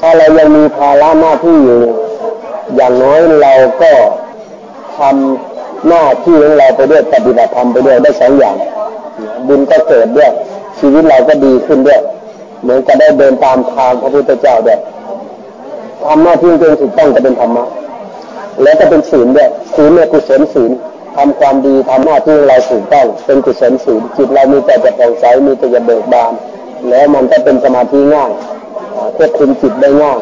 ถ้าเรายังมีภาระหน้าที่อยู่ อย่างน้อยเราก็ทำหน้าที่ของเราไปด้วยปฏิบัติธรรมไปด้วยได้สองอย่าง บุญก็เกิดด้วย ชีวิตเราก็ดีขึ้นด้วย เหมือนจะได้เดินตามทางพระพุทธเจ้าด้วยทำหน้าที่ตัวถูกต้องก็เป็นธรรมะแล้วก็เป็นศีลด้วยศีลเนี่ยกุศลศีลทำความดีทำหน้าที่เราถูกต้อง เป็นกุศลศีลจิตเรามีแต่จะผ่องใสมีแต่จะเบิกบาน แล้วมันก็เป็นสมาธิง่าย ควบคุมจิตได้ง่าย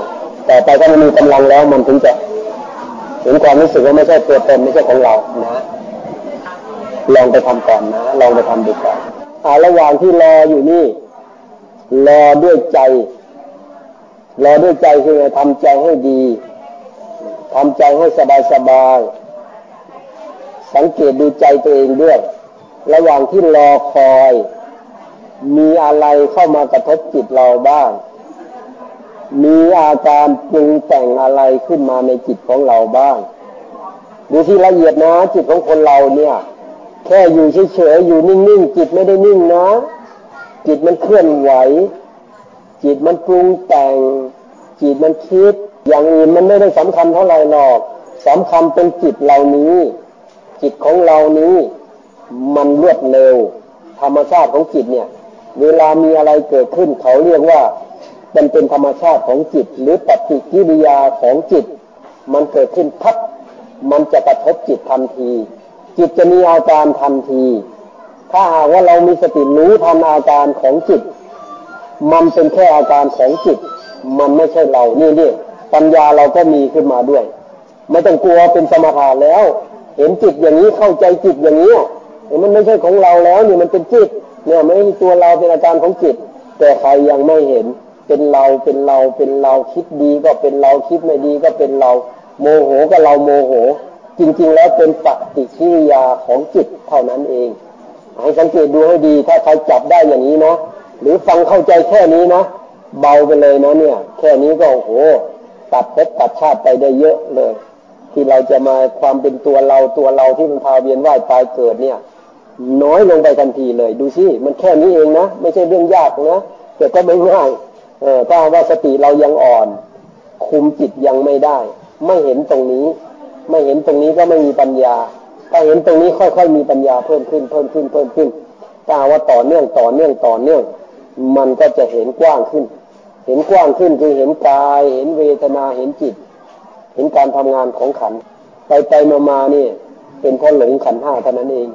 แต่ไปถ้ามันมีกำลังแล้วมันถึงจะเห็นความรู้สึกว่าไม่ใช่ตัวตนไม่ใช่ของเรานะลองไปทำก่อนนะลองไปทำดูก่อนอาระหว่างที่รออยู่นี่รอด้วยใจรอด้วยใจคือทำใจให้ดีทำใจให้สบายสบายสังเกตดูใจตัวเองด้วย ระหว่างที่รอคอย มีอะไรเข้ามากระทบจิตเราบ้าง มีอาการปรุงแต่งอะไรขึ้นมาในจิตของเราบ้าง ดูที่ละเอียดนะ จิตของคนเราเนี่ย แค่อยู่เฉยๆอยู่นิ่งๆจิตไม่ได้นิ่งนะ จิตมันเคลื่อนไหว จิตมันปรุงแต่ง จิตมันคิด อย่างอื่นมันไม่ได้สำคัญเท่าไหร่หรอกสำคัญเป็นจิตเหล่านี้ จิตของเรานี้ มันรวดเร็ว ธรรมชาติของจิตเนี่ย เวลามีอะไรเกิดขึ้นเขาเรียกว่า มันเป็นธรรมชาติของจิต หรือปฏิกิริยาของจิต มันเกิดขึ้นพับมันจะกระทบจิตทันที จิตจะมีอาการทันที ถ้าหากว่าเรามีสติรู้ทันอาการของจิต มันเป็นแค่อาการของจิต มันไม่ใช่เรานี่นี่ปัญญาเราก็มีขึ้นมาด้วย ไม่ต้องกลัวเป็นสมถะแล้ว เห็นจิตอย่างนี้เข้าใจจิตอย่างนี้มันไม่ใช่ของเราแล้วนี่มันเป็นจิตเนี่ยไม่ใช่ตัวเราเป็นอาการของจิต แต่ใครยังไม่เห็น เป็นเราเป็นเราเป็นเราคิดดีก็เป็นเราคิดไม่ดีก็เป็นเรา โมโหก็เราโมโห จริง ๆ แล้วเป็นปฏิกิริยาของจิตเท่านั้นเองให้สังเกตดูให้ดีถ้าใครจับได้อย่างนี้นะหรือฟังเข้าใจแค่นี้นะเบาไปเลยนะเนี่ย แค่นี้ก็โอ้โห ตัดภพตัดชาติไปได้เยอะเลย ที่เราจะมาความเป็นตัวเราตัวเราที่มันพาเวียนว่ายตายเกิดเนี่ย น้อยลงไปทันทีเลย ดูสิมันแค่นี้เองนะ ไม่ใช่เรื่องยากนะแต่ก็ไม่ง่าย เออถ้าว่าสติเรายังอ่อน คุมจิตยังไม่ได้ ไม่เห็นตรงนี้ ไม่เห็นตรงนี้ก็ไม่มีปัญญา ถ้าเห็นตรงนี้ค่อยๆมีปัญญาเพิ่มขึ้นเพิ่มขึ้นเพิ่มขึ้นถ้าว่าต่อเนื่องต่อเนื่องต่อเนื่อง มันก็จะเห็นกว้างขึ้น เห็นกว้างขึ้นคือเห็นกาย เห็นเวทนาเห็นจิต เห็นการทำงานของขันไปไปมามานี่ เป็นเพราะหลงขันห้าเท่านั้นเอง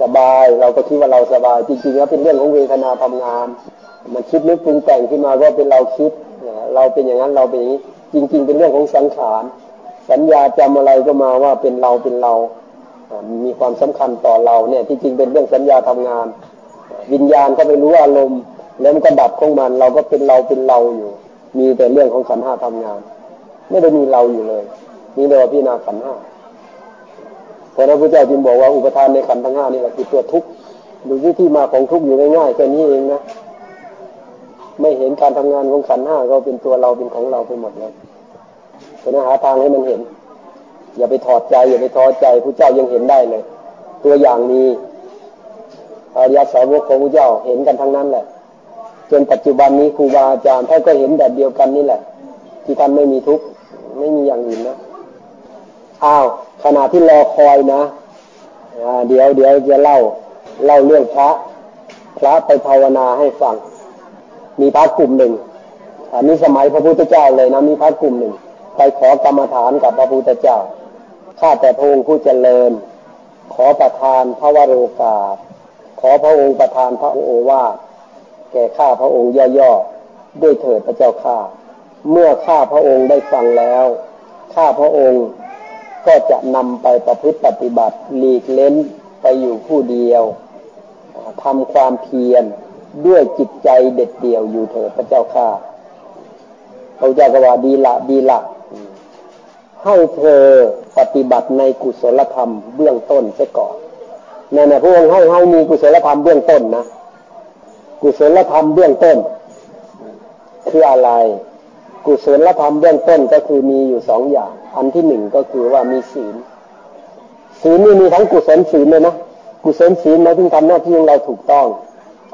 สบายเราก็คิดว่าเราสบายจริงๆแล้วเป็นเรื่องของเวทนาทำงาน มันคิดนึกปรุงแต่งขึ้นมาว่าเป็นเราคิดเราเป็นอย่างนั้นเราเป็นอย่างนี้ จริง ๆ เป็นเรื่องของสังขารสัญญาจำอะไรก็มาว่าเป็นเราเป็นเรา มีความสำคัญต่อเราเนี่ยที่จริงเป็นเรื่องสัญญาทำงาน วิญญาณก็ไปรู้อารมณ์ แล้วมันก็ดับของมัน เราก็เป็นเราเป็นเราอยู่ มีแต่เรื่องของขันห้าทำงาน ไม่ได้มีเราอยู่เลยนี่เรียกว่าพิจารณาขันห้าเพราะนั้นพระเจ้าจึงบอกว่าอุปทานในขันทั้งห้านี่แหละคือตัวทุกข์ดูที่ที่มาของทุกข์อยู่ง่ายๆแค่นี้เองนะ ไม่เห็นการทำงานของขันห้าก็เป็นตัวเราเป็นของเราไปหมดเลยเพราะหาทางให้มันเห็น อย่าไปถอดใจ อย่าไปท้อใจพระเจ้ายังเห็นได้เลย ตัวอย่างนี้อริยสาวกของพระเจ้าเห็นกันทั้งนั้นแหละ จนปัจจุบันนี้ครูบาอาจารย์ท่านก็เห็นแบบเดียวกันนี่แหละ ที่ท่านไม่มีทุกข์ไม่มีอย่างอื่นนะอ้าวขณะที่รอคอยนะเดี๋ยวเดี๋ยวจะเล่าเล่าเรื่องพระ พระไปภาวนาให้ฟัง มีพระกลุ่มหนึ่งอันนี้สมัยพระพุทธเจ้าเลยนะมีพระกลุ่มหนึ่ง ไปขอกรรมฐานกับพระพุทธเจ้าข้าแต่พระองค์ผู้เจริญ ขอประทานพระวโรกาสขอพระองค์ประทานพระโอวาทแก่ข้าพระองค์ย่อๆด้วยเถิดพระเจ้าข้าเมื่อข้าพระองค์ได้ฟังแล้ว ข้าพระองค์ก็จะนำไปประพฤติปฏิบัติหลีกเล้นไปอยู่ผู้เดียวทำความเพียร ด้วยจิตใจเด็ดเดี่ยวอยู่เถิดพระเจ้าข้าพระเจ้าก็ว่าดีละดีละให้เธอปฏิบัติในกุศลธรรมเบื้องต้นเสียก่อนนั่นนะพระองค์ให้ให้มีกุศลธรรมเบื้องต้นนะกุศลธรรมเบื้องต้น คืออะไร กุศลธรรมเบื้องต้นก็คือมีอยู่สองอย่าง อันที่หนึ่งก็คือว่ามีศีล ศีลนี่มีทั้งกุศลศีลเลยนะกุศลศีลหมายถึงทำหน้าที่ของเราถูกต้อง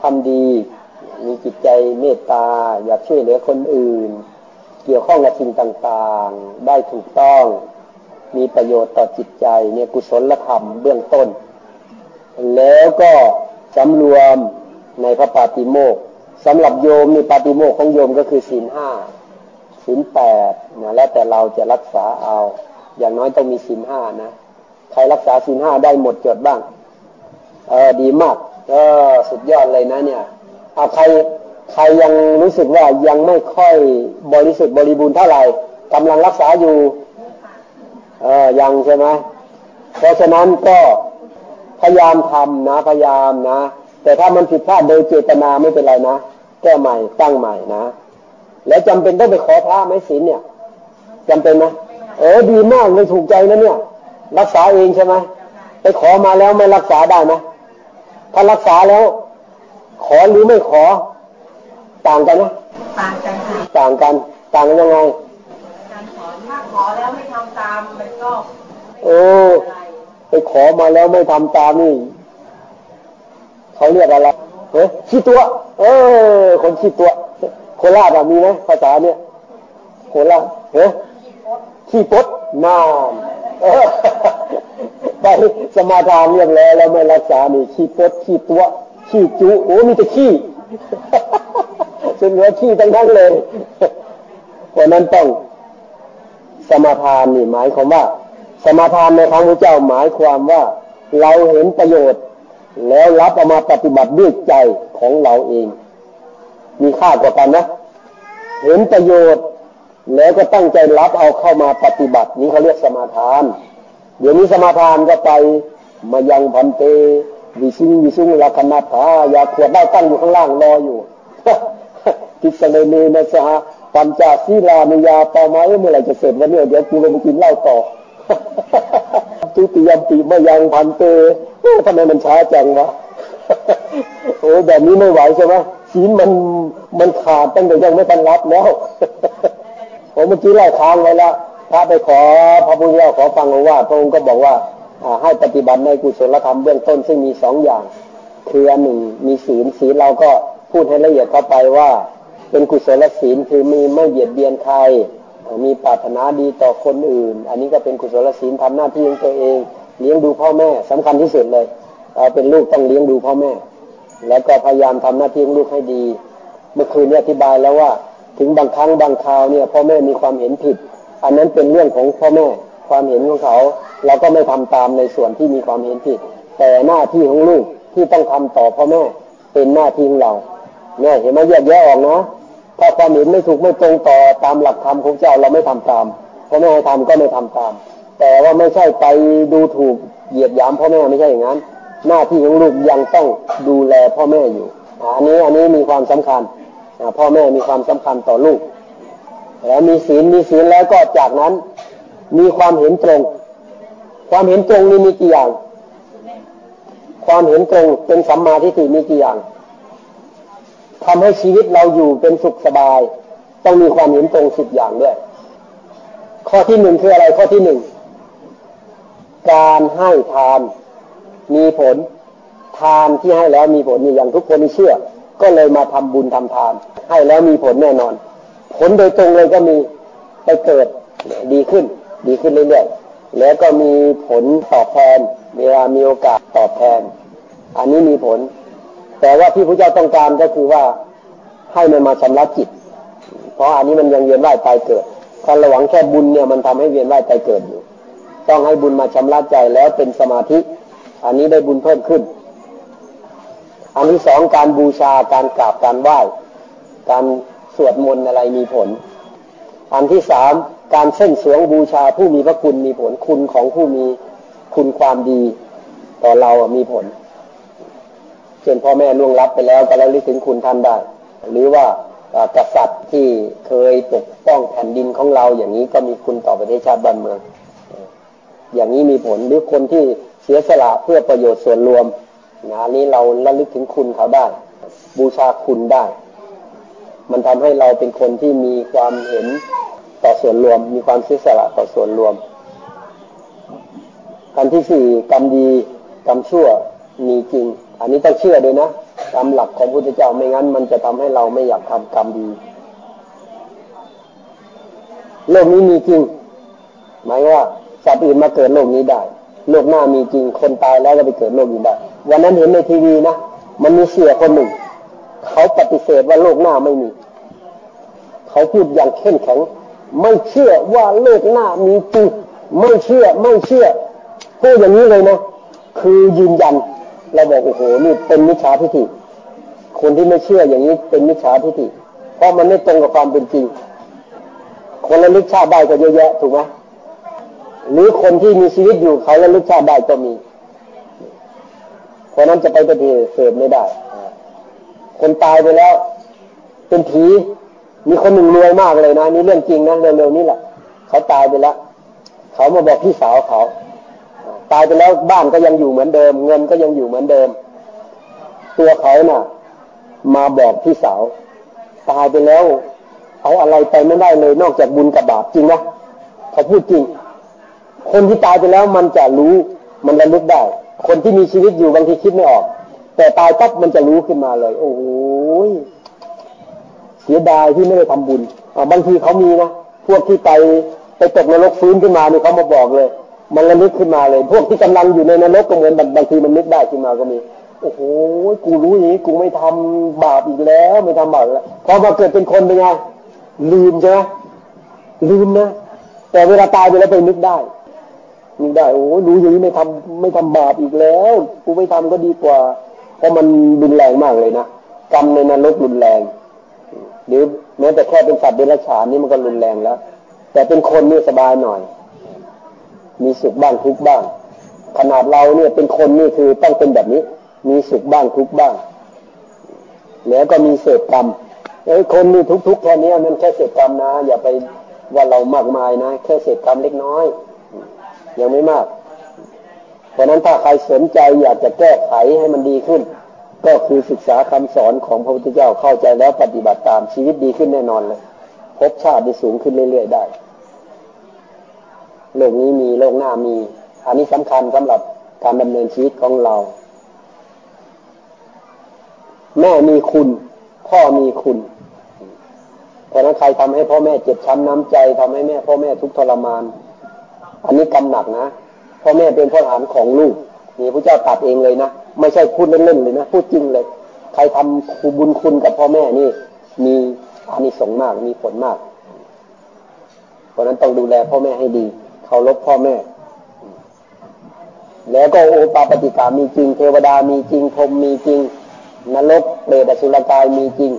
ทำดี มีจิตใจเมตตา อยากช่วยเหลือคนอื่น เกี่ยวข้องกับสิ่งต่างๆ ได้ถูกต้อง มีประโยชน์ต่อจิตใจเนี่ยกุศลธรรมเบื้องต้น แล้วก็สำรวมในพระปาติโมกสำหรับโยมมีปาติโมกของโยมก็คือศีลห้าศีลแปดนะแล้วแต่เราจะรักษาเอา อย่างน้อยต้องมีศีลห้านะ ใครรักษาศีลห้าได้หมดจดบ้าง เออดีมาก เออสุดยอดเลยนะเนี่ยเอาใครใครยังรู้สึกว่ายังไม่ค่อยบริสุทธิ์บริบูรณ์เท่าไหร่กำลังรักษาอยู่เออยังใช่ไหมเพราะฉะนั้นก็พยายามทำนะพยายามนะ แต่ถ้ามันผิดพลาดโดยเจตนาไม่เป็นไรนะแก้ใหม่ตั้งใหม่นะ แล้วจำเป็นต้องไปขอพระไหมศีลเนี่ยจำเป็นไหมเออดีมากเลยถูกใจนะเนี่ย รักษาเองใช่ไหมไปขอมาแล้วไม่รักษาได้ไหม ถ้ารักษาแล้ว ขอหรือไม่ขอ ต่างกันไหมต่างกันต่างกัน ต่างกันยังไงการขอถ้าขอแล้วไม่ทำตามมันก็โอ้ไปขอมาแล้วไม่ทำตามนี่เขาเรียกอะไรเฮ้ยขี้ตัว เออ คนขี้ตัว โคราชมีไหมภาษาเนี่ยโคราชเฮ้ยขี้ปดนาน ไปสมาทานเรียบร้อยแล้วไม่รักษานี่ขี้ปดขี้ตัวขี้จุโอ้มีแต่ขี้เป็นหัวขี้ทั้งนั้นเลยเพราะนั้นต้องสมาทานนี่หมายความว่า สมาทานในครั้งพระเจ้าหมายความว่า เราเห็นประโยชน์ แล้วรับเอามาปฏิบัติด้วยใจของเราเอง มีค่ากว่ากันนะ เห็นประโยชน์แล้วก็ตั้งใจรับเอาเข้ามาปฏิบัติ นี้เขาเรียกสมาทาน เดี๋ยวนี้สมาทานก็ไปมายังพันเตวิซิงวิซุงลาคนาถายาขวดได้ตั้งอยู่ข้างล่างรออยู่ทิศเลเนนะสหปัญจศีลานิยาต่อมาเมื่อไหร่จะเสร็จวันนี้เดี๋ยวกูลงไปกินเหล้าต่อตุติยมปีมายังพันเตทำไมมันช้าจังวะโอ้แบบนี้ไม่ไหวใช่ไหมศีลมันมันขาดตั้งแต่ยังไม่ทันรับแล้วผมเมื่อกี้เล่าค้างไว้แล้ว ระไปขอพระพุทธเจ้าขอฟังว่าพระองค์ก็บอกว่าให้ปฏิบัติในกุศลธรรมเบื้องต้นซึ่งมีสองอย่าง คืออันหนึ่งมีศีลศีลเราก็พูดให้ละเอียดเข้าไปว่า เป็นกุศลศีลคือมีไม่เบียดเบียนใคร มีปรารถนาดีต่อคนอื่น อันนี้ก็เป็นกุศลศีลทำหน้าที่ของตัวเองเลี้ยงดูพ่อแม่สำคัญที่สุดเลยเป็นลูกต้องเลี้ยงดูพ่อแม่ แล้วก็พยายามทำหน้าที่ของลูกให้ดี เมื่อคืนนี้อธิบายแล้วว่า ถึงบางครั้งบางคราวเนี่ยพ่อแม่มีความเห็นผิด อันนั้นเป็นเรื่องของพ่อแม่ความเห็นของเขา เราก็ไม่ทำตามในส่วนที่มีความเห็นผิด แต่หน้าที่ของลูกที่ต้องทำต่อพ่อแม่เป็นหน้าที่ของเราเนี่ยเห็นไหมแยกแยะออกนะถ้าความเห็นไม่ถูกไม่ตรงต่อตามหลักธรรมของเจ้าเราไม่ทำตามพ่อแม่ให้ทำก็ไม่ทำตาม แต่ว่าไม่ใช่ไปดูถูกเหยียดหยามพ่อแม่ไม่ใช่อย่างนั้น หน้าที่ของลูกยังต้องดูแลพ่อแม่อยู่อันนี้อันนี้มีความสำคัญพ่อแม่มีความสำคัญต่อลูก แล้วมีศีลมีศีลแล้วก็จากนั้น มีความเห็นตรง ความเห็นตรงนี่มีกี่อย่าง ความเห็นตรงเป็นสัมมาทิฏฐิมีกี่อย่างทำให้ชีวิตเราอยู่เป็นสุขสบาย ต้องมีความเห็นตรงสิบอย่างด้วย ข้อที่หนึ่งคืออะไรข้อที่หนึ่งการให้ทานมีผลทานที่ให้แล้วมีผลมีอย่างทุกคนเชื่อ ก็เลยมาทำบุญทำทาน ให้แล้วมีผลแน่นอน ผลโดยตรงเลยก็มีไปเกิดดีขึ้น ดีขึ้นเรื่อยๆแล้วก็มีผลตอบแทนเวลามีโอกาสตอบแทน อันนี้มีผล แต่ว่าที่พระเจ้าต้องการก็คือว่าให้มันมาชำระจิต เพราะอันนี้มันยังเวียนว่ายตายเกิดถ้าระวังแค่บุญเนี่ยมันทำให้เวียนว่ายตายเกิดอยู่ ต้องให้บุญมาชำระใจแล้วเป็นสมาธิ อันนี้ได้บุญเพิ่มขึ้น อันที่สองการบูชาการกราบการไหว้การ สวดมนต์อะไรมีผล อันที่สามการเส้นสวงบูชาผู้มีพระคุณมีผลคุณของผู้มีคุณความดี ต่อเรามีผลเช่นพ่อแม่ล่วงลับไปแล้วก็แล้วลึกถึงคุณท่านได้ หรือว่ากษัตริย์ที่เคยปกป้องแผ่นดินของเราอย่างนี้ก็มีคุณต่อประเทศชาติบ้านเมือง อย่างนี้มีผลหรือคนที่เสียสละเพื่อประโยชน์ส่วนรวมนะนี้เราระลึกถึงคุณเขาได้ บูชาคุณได้ มันทำให้เราเป็นคนที่มีความเห็นต่อส่วนรวม มีความเสียสละต่อส่วนรวมอันที่สี่กรรมดีกรรมชั่วมีจริง อันนี้ต้องเชื่อด้วยนะตามหลักของพุทธเจ้าไม่งั้น มันจะทำให้เราไม่อยากทำกรรมดีโลกนี้มีจริง หมายว่าสัตว์อื่นมาเกิดโลกนี้ได้ โลกหน้ามีจริงคนตายแล้วก็ไปเกิดโลกนี้ได้วันนั้นเห็นในทีวีนะมันมีเสียคนหนึ่ง เขาปฏิเสธว่าโลกหน้าไม่มี เขาพูดอย่างเข้มแข็ง ไม่เชื่อว่าโลกหน้ามีจริงไม่เชื่อไม่เชื่อพูดอย่างนี้เลยนะคือยืนยันเราบอกโอ้โหนี่เป็นมิจฉาทิฏฐิคนที่ไม่เชื่ออย่างนี้เป็นมิจฉาทิฏฐิเพราะมันไม่ตรงกับความเป็นจริง คนละลึกชาติได้ก็เยอะแยะถูกไหมหรือคนที่มีชีวิตอยู่เขาละลึกชาติได้ก็มีเพราะนั้นจะไปปฏิเสธไม่ได้ คนตายไปแล้ว เป็นผี มีคนหนึ่งรวยมากเลยนะนี่เรื่องจริงนะเร็วๆนี้แหละ เขาตายไปแล้ว เขามาบอกพี่สาวเขา ตายไปแล้วบ้านก็ยังอยู่เหมือนเดิม เงินก็ยังอยู่เหมือนเดิม ตัวเขาน่ะ มาบอกพี่สาว ตายไปแล้ว เอาอะไรไปไม่ได้เลย นอกจากบุญกับบาปจริงนะเขาพูดจริง คนที่ตายไปแล้วมันจะรู้มันระลึกได้ คนที่มีชีวิตอยู่บางทีคิดไม่ออก แต่ตายปั๊บมันจะรู้ขึ้นมาเลย โอ้โหเสียดายที่ไม่ได้ทำบุญบางทีเขามีนะพวกที่ไปไปตกนรกฟื้นขึ้นมานี่เขามาบอกเลย มันระลึกขึ้นมาเลย พวกที่กำลังอยู่ในนรกก็เหมือนบางทีมันนึกได้ขึ้นมาก็มีโอ้โหกูรู้อย่างนี้กูไม่ทำบาปอีกแล้วไม่ทำบาปแล้วพอมาเกิดเป็นคนเป็นไงลืมใช่ไหมลืมนะแต่เวลาตายไปแล้วไปนึกได้นึกได้โอ้รู้อย่างนี้ไม่ทำไม่ทำบาปอีกแล้ว กูไม่ทำก็ดีกว่า ราะมันรุนแรงมากเลยนะกรรมในนรกรุนแรง หรือแม้แต่แค่เป็นสัตว์เดรัจฉานนี่มันก็รุนแรงแล้ว แต่เป็นคนนี่สบายหน่อย มีสุขบ้างทุกบ้าง ขนาดเราเนี่ยเป็นคนนี่คือต้องเป็นแบบนี้ มีสุขบ้างทุกบ้าง แล้วก็มีเศษกรรมไอ้คนมีทุกๆแค่นี้มันแค่เศษกรรมนะ อย่าไปว่าเรามากมายนะ แค่เศษกรรมเล็กน้อย ยังไม่มาก เพราะนั้นถ้าใครสนใจอยากจะแก้ไขให้มันดีขึ้น ก็คือศึกษาคำสอนของพระพุทธเจ้าเข้าใจแล้วปฏิบัติตามชีวิตดีขึ้นแน่นอนเลยพบชาติได้สูงขึ้นเรื่อยๆได้โลกนี้มีโลกหน้ามี อันนี้สำคัญสำหรับการดำเนินชีวิตของเรา แม่มีคุณ พ่อมีคุณเพราะนั้นใครทำให้พ่อแม่เจ็บช้ำน้ำใจทำให้แม่พ่อแม่ทุกทรมาน อันนี้กำหนักนะ พ่อแม่เป็นพ่อหานของลูกนี่พระเจ้าตัดเองเลยนะ ไม่ใช่พูดเล่นๆเลยนะ พูดจริงเลย ใครทำคูบุญคุณกับพ่อแม่นี่ มีอานิสงส์มาก มีผลมาก เพราะนั้นต้องดูแลพ่อแม่ให้ดีเคารพพ่อแม่ แล้วก็โอปาปฏิกามีจริง เทวดามีจริงพรมมีจริง นรกเปรตสุรกายมีจริง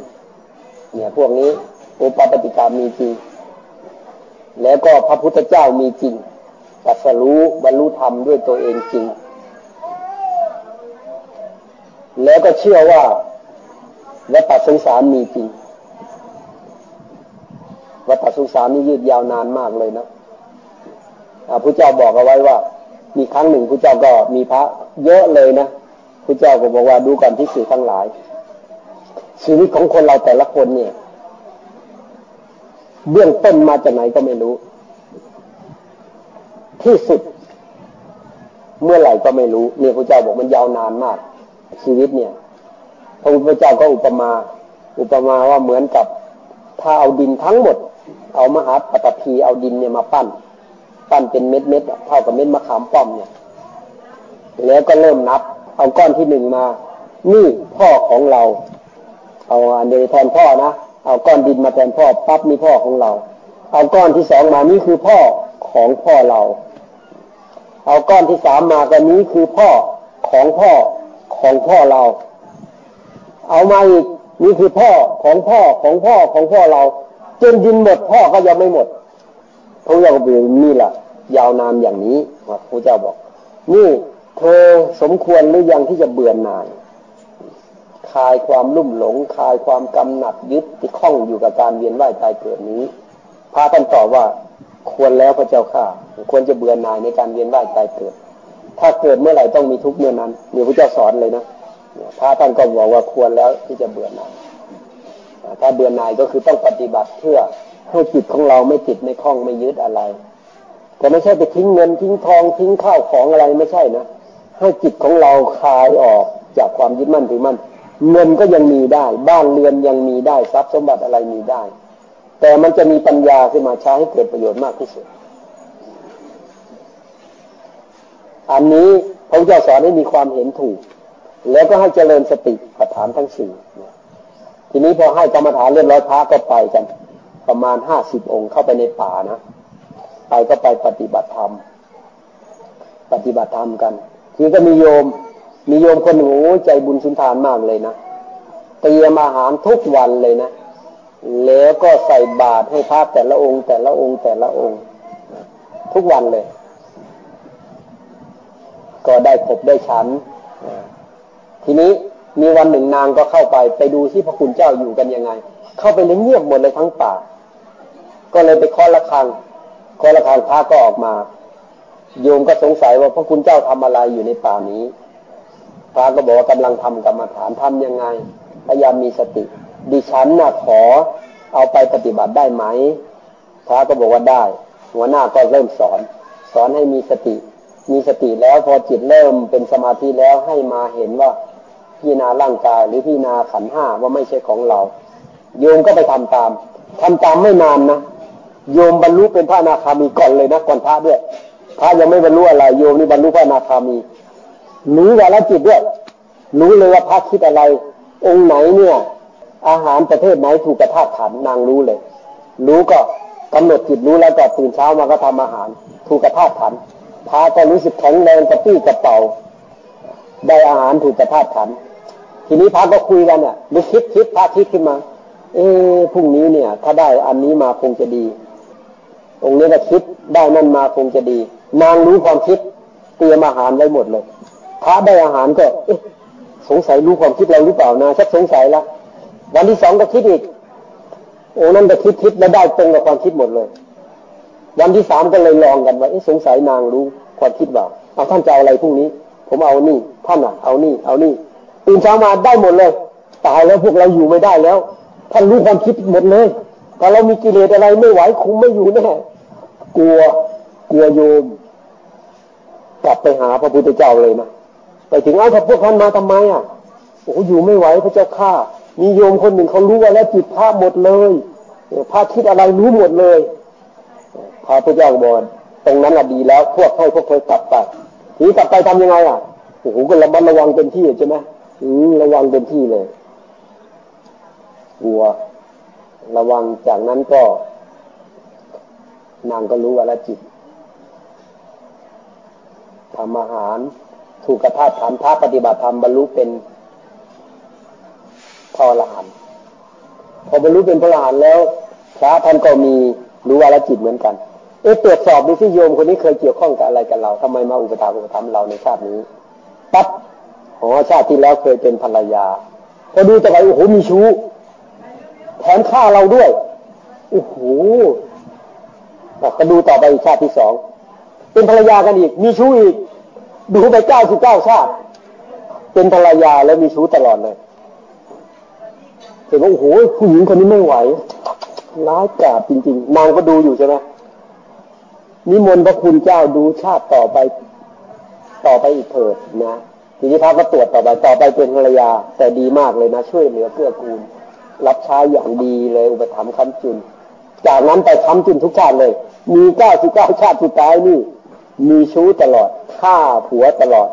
เนี่ยพวกนี้อุปปฏิกรรมมีจริง แล้วก็พระพุทธเจ้ามีจริง ตัสรู้บรรลุธรรมด้วยตัวเองจริง แล้วก็เชื่อว่าวัฏสงสารมีจริงวัฏสงสารนี่ยืดยาวนานมากเลยนะพระเจ้าบอกเอาไว้ว่า มีครั้งหนึ่งพระเจ้าก็มีพระเยอะเลยนะพระเจ้าก็บอกว่าดูก่อนที่สื่อทั้งหลาย ชีวิตของคนเราแต่ละคนเนี่ย เบื้องต้นมาจากไหนก็ไม่รู้ ที่สุด เมื่อไหร่ก็ไม่รู้เนี่ยพระเจ้าบอกมันยาวนานมาก ชีวิตเนี่ยพระพุทธเจ้าก็อุปมา อุปมาว่าเหมือนกับ ถ้าเอาดินทั้งหมด เอามหาปฐพีเอาดินเนี่ยมาปั้น ปั้นเป็นเม็ดเม็ดเท่ากับเม็ดมะขามป้อมเนี่ย แล้วก็เริ่มนับ เอาก้อนที่หนึ่งมา นี่พ่อของเรา เอาอันเดียแทนพ่อนะเอาก้อนดินมาแทนพ่อปั๊บนี่พ่อของเรา เอาก้อนที่สองมานี่คือพ่อของพ่อเรา เอาก้อนที่สามมากันนี้คือพ่อของพ่อของพ่อเรา เอามาอีกนี่คือพ่อของพ่อของพ่อของพ่อเราจนดินหมดพ่อก็ยังไม่หมดพระเจ้าก็บอกนี่แหละยาวนานอย่างนี้พระเจ้าบอก นี่เธอสมควรหรือยังที่จะเบื่อหน่ายคลายความลุ่มหลงคลายความกำหนัดยึดที่คล้องอยู่กับการเวียนว่ายตายเกิดนี้พระท่านตอบว่า ควรแล้วพระเจ้าข้าควรจะเบื่อหน่ายในการเวียนว่ายตายเกิด ถ้าเกิดเมื่อไหร่ต้องมีทุกเมื่อนั้นเดี๋ยพระเจ้าสอนเลยนะพระท่านก็บอกว่าควรแล้วที่จะเบื่อหน่ายถ้าเบื่อหน่ายก็คือต้องปฏิบัติเพื่อให้จิตของเราไม่ติดไม่คล้องไม่ยึดอะไร แต่ไม่ใช่ไปทิ้งเงินทิ้งทองทิ้งข้าวของอะไรไม่ใช่นะให้จิตของเราคลายออกจากความยึดมั่นถือมั่นเงินก็ยังมีได้ บ้านเรือนยังมีได้ทรัพย์สมบัติอะไรมีได้ แต่มันจะมีปัญญาขึ้นมาใช้ให้เกิดประโยชน์มากที่สุด อันนี้พระพุทธเจ้าสอนให้มีความเห็นถูก แล้วก็ให้เจริญสติปัฏฐานทั้งสี่ทีนี้พอให้กรรมฐานเรียบร้อยพระก็ไปกัน ประมาณห้าสิบองค์เข้าไปในป่านะไปก็ไปปฏิบัติธรรม ปฏิบัติธรรมกันทีก็มีโยม มีโยมคนหนูใจบุญสุนทานมากเลยนะเตรียมอาหารทุกวันเลยนะ แล้วก็ใส่บาตรให้พระแต่ละองค์ แต่ละองค์แต่ละองค์ ทุกวันเลย ก็ได้ขบได้ฉันทีนี้มีวันหนึ่งนางก็เข้าไป ไปดูที่พระคุณเจ้าอยู่กันยังไง เข้าไปเงียบหมดเลยทั้งป่า ก็เลยไปเคาะระฆังเคาะระฆังพระก็ออกมา โยมก็สงสัยว่าพระคุณเจ้าทำอะไรอยู่ในป่านี้พระก็บอกว่ากำลังทำกรรมฐานทํำยังไงพยายามมีสติ ดิฉันน่ะขอเอาไปปฏิบัติได้ไหมพระก็บอกว่าได้ หัวหน้าก็เริ่มสอน สอนให้มีสติ มีสติแล้วพอจิตเริ่มเป็นสมาธิแล้วให้มาเห็นว่าพิจารณาร่างกายหรือพิจารณาขันห้าว่าไม่ใช่ของเรา โยมก็ไปทำตามทำตามไม่นานนะโยมบรรลุเป็นพระนาคามีก่อนเลยนะก่อนพระด้วยพระยังไม่บรรลุอะไรโยมนี่บรรลุพระนาคามีรู้วาละจิตด้วยรู้เลยว่าพระคิดอะไร องค์ไหนเนี่ย อาหารประเภทไหนถูกกระทาขันนางรู้เลย รู้ก็กำหนดจิตรู้แล้วก็ตื่นเช้ามาก็ทำอาหาร ถูกกระทาขันพระก็รู้สึกแข็งแรงกระปี้กระเป๋าได้อาหารถูกกระทาขัน ทีนี้พระก็คุยกันเนี่ยนึกคิดคิดพระคิดขึ้นมา เอ๊พรุ่งนี้เนี่ย ถ้าได้อันนี้มาคงจะดี องค์นี้ก็คิดได้นั่นมาคงจะดี นางรู้ความคิดเตรียมอาหารไว้หมดเลยพระได้อาหารก็สงสัยรู้ความคิดเราหรือเปล่านะชักสงสัยละ วันที่สองก็คิดอีกโอ้นั่นก็คิดคิดแล้วได้ตรงกับความคิดหมดเลย วันที่สามก็เลยลองกันว่าสงสัยนางรู้ความคิดว่าเอาท่านจะเอาอะไรพรุ่งนี้ ผมเอานี่ ท่านอะ เอานี่ เอานี่ตื่นเช้ามาได้หมดเลยตายแล้วพวกเราอยู่ไม่ได้แล้ว ท่านรู้ความคิดหมดเลยถ้าเรามีกิเลสอะไรไม่ไหวคุมไม่อยู่แน่กลัวกลัวโยมกลับไปหาพระพุทธเจ้าเลยนะไปถึงเอาถ้าพวกท่านมาทำไมอะโอ้อยู่ไม่ไหวพระเจ้าข้า มีโยมคนหนึ่งเขารู้ว่าแล้วจิตพระหมดเลยพระคิดอะไรรู้หมดเลยพระพุทธเจ้าบอกตรงนั้นอะดีแล้ว พวกให้พวกเธอกลับไปทีกลับไปทำยังไงอะโอ้โหก็ระมัดระวังเต็มที่ใช่ไหมอืมระวังเต็มที่เลยกลัว ระวังจากนั้นก็ นางก็รู้ว่าละจิตทำอาหารถูกกระทาฐานท้าปฏิบัติธรรมบรรลุเป็น พอละหันพอบรรลุเป็นพระละหันแล้วพระท่านก็มีรู้วาลจิตเหมือนกันเอ๊ะตรวจสอบดูที่โยมคนนี้เคยเกี่ยวข้องกับอะไรกับเราทำไมมาอุปถัมภ์อุปถัมภ์เราในชาตินี้ปั๊บอ๋อชาติที่แล้วเคยเป็นภรรยาพอดูต่อไปโอ้โหมีชู้แถมฆ่าเราด้วยโอ้โหก็ดูต่อไปอีกชาติที่สองเป็นภรรยากันอีก มีชู้อีก ดูไปเก้าสิบเก้าชาติ เป็นภรรยาแล้วมีชู้ตลอดเลย เห็นว่าโอ้โหผู้หญิงคนนี้ไม่ไหวร้ายกาจจริง ๆ นางก็ดูอยู่ใช่ไหมนิมนต์พระคุณเจ้าดูชาติต่อไป ต่อไปอีกเถิดนะทีนี้พระก็ตรวจต่อไปต่อไปเป็นภรรยา แต่ดีมากเลยนะ ช่วยเหลือเกื้อกูล รับใช้อย่างดีเลยอุปถัมภ์คำจุน จากนั้นไปคำจุนทุกชาติเลย มีเก้าสิบเก้าชาติสุดท้ายนี่ มีชู้ตลอดฆ่าผัวตลอด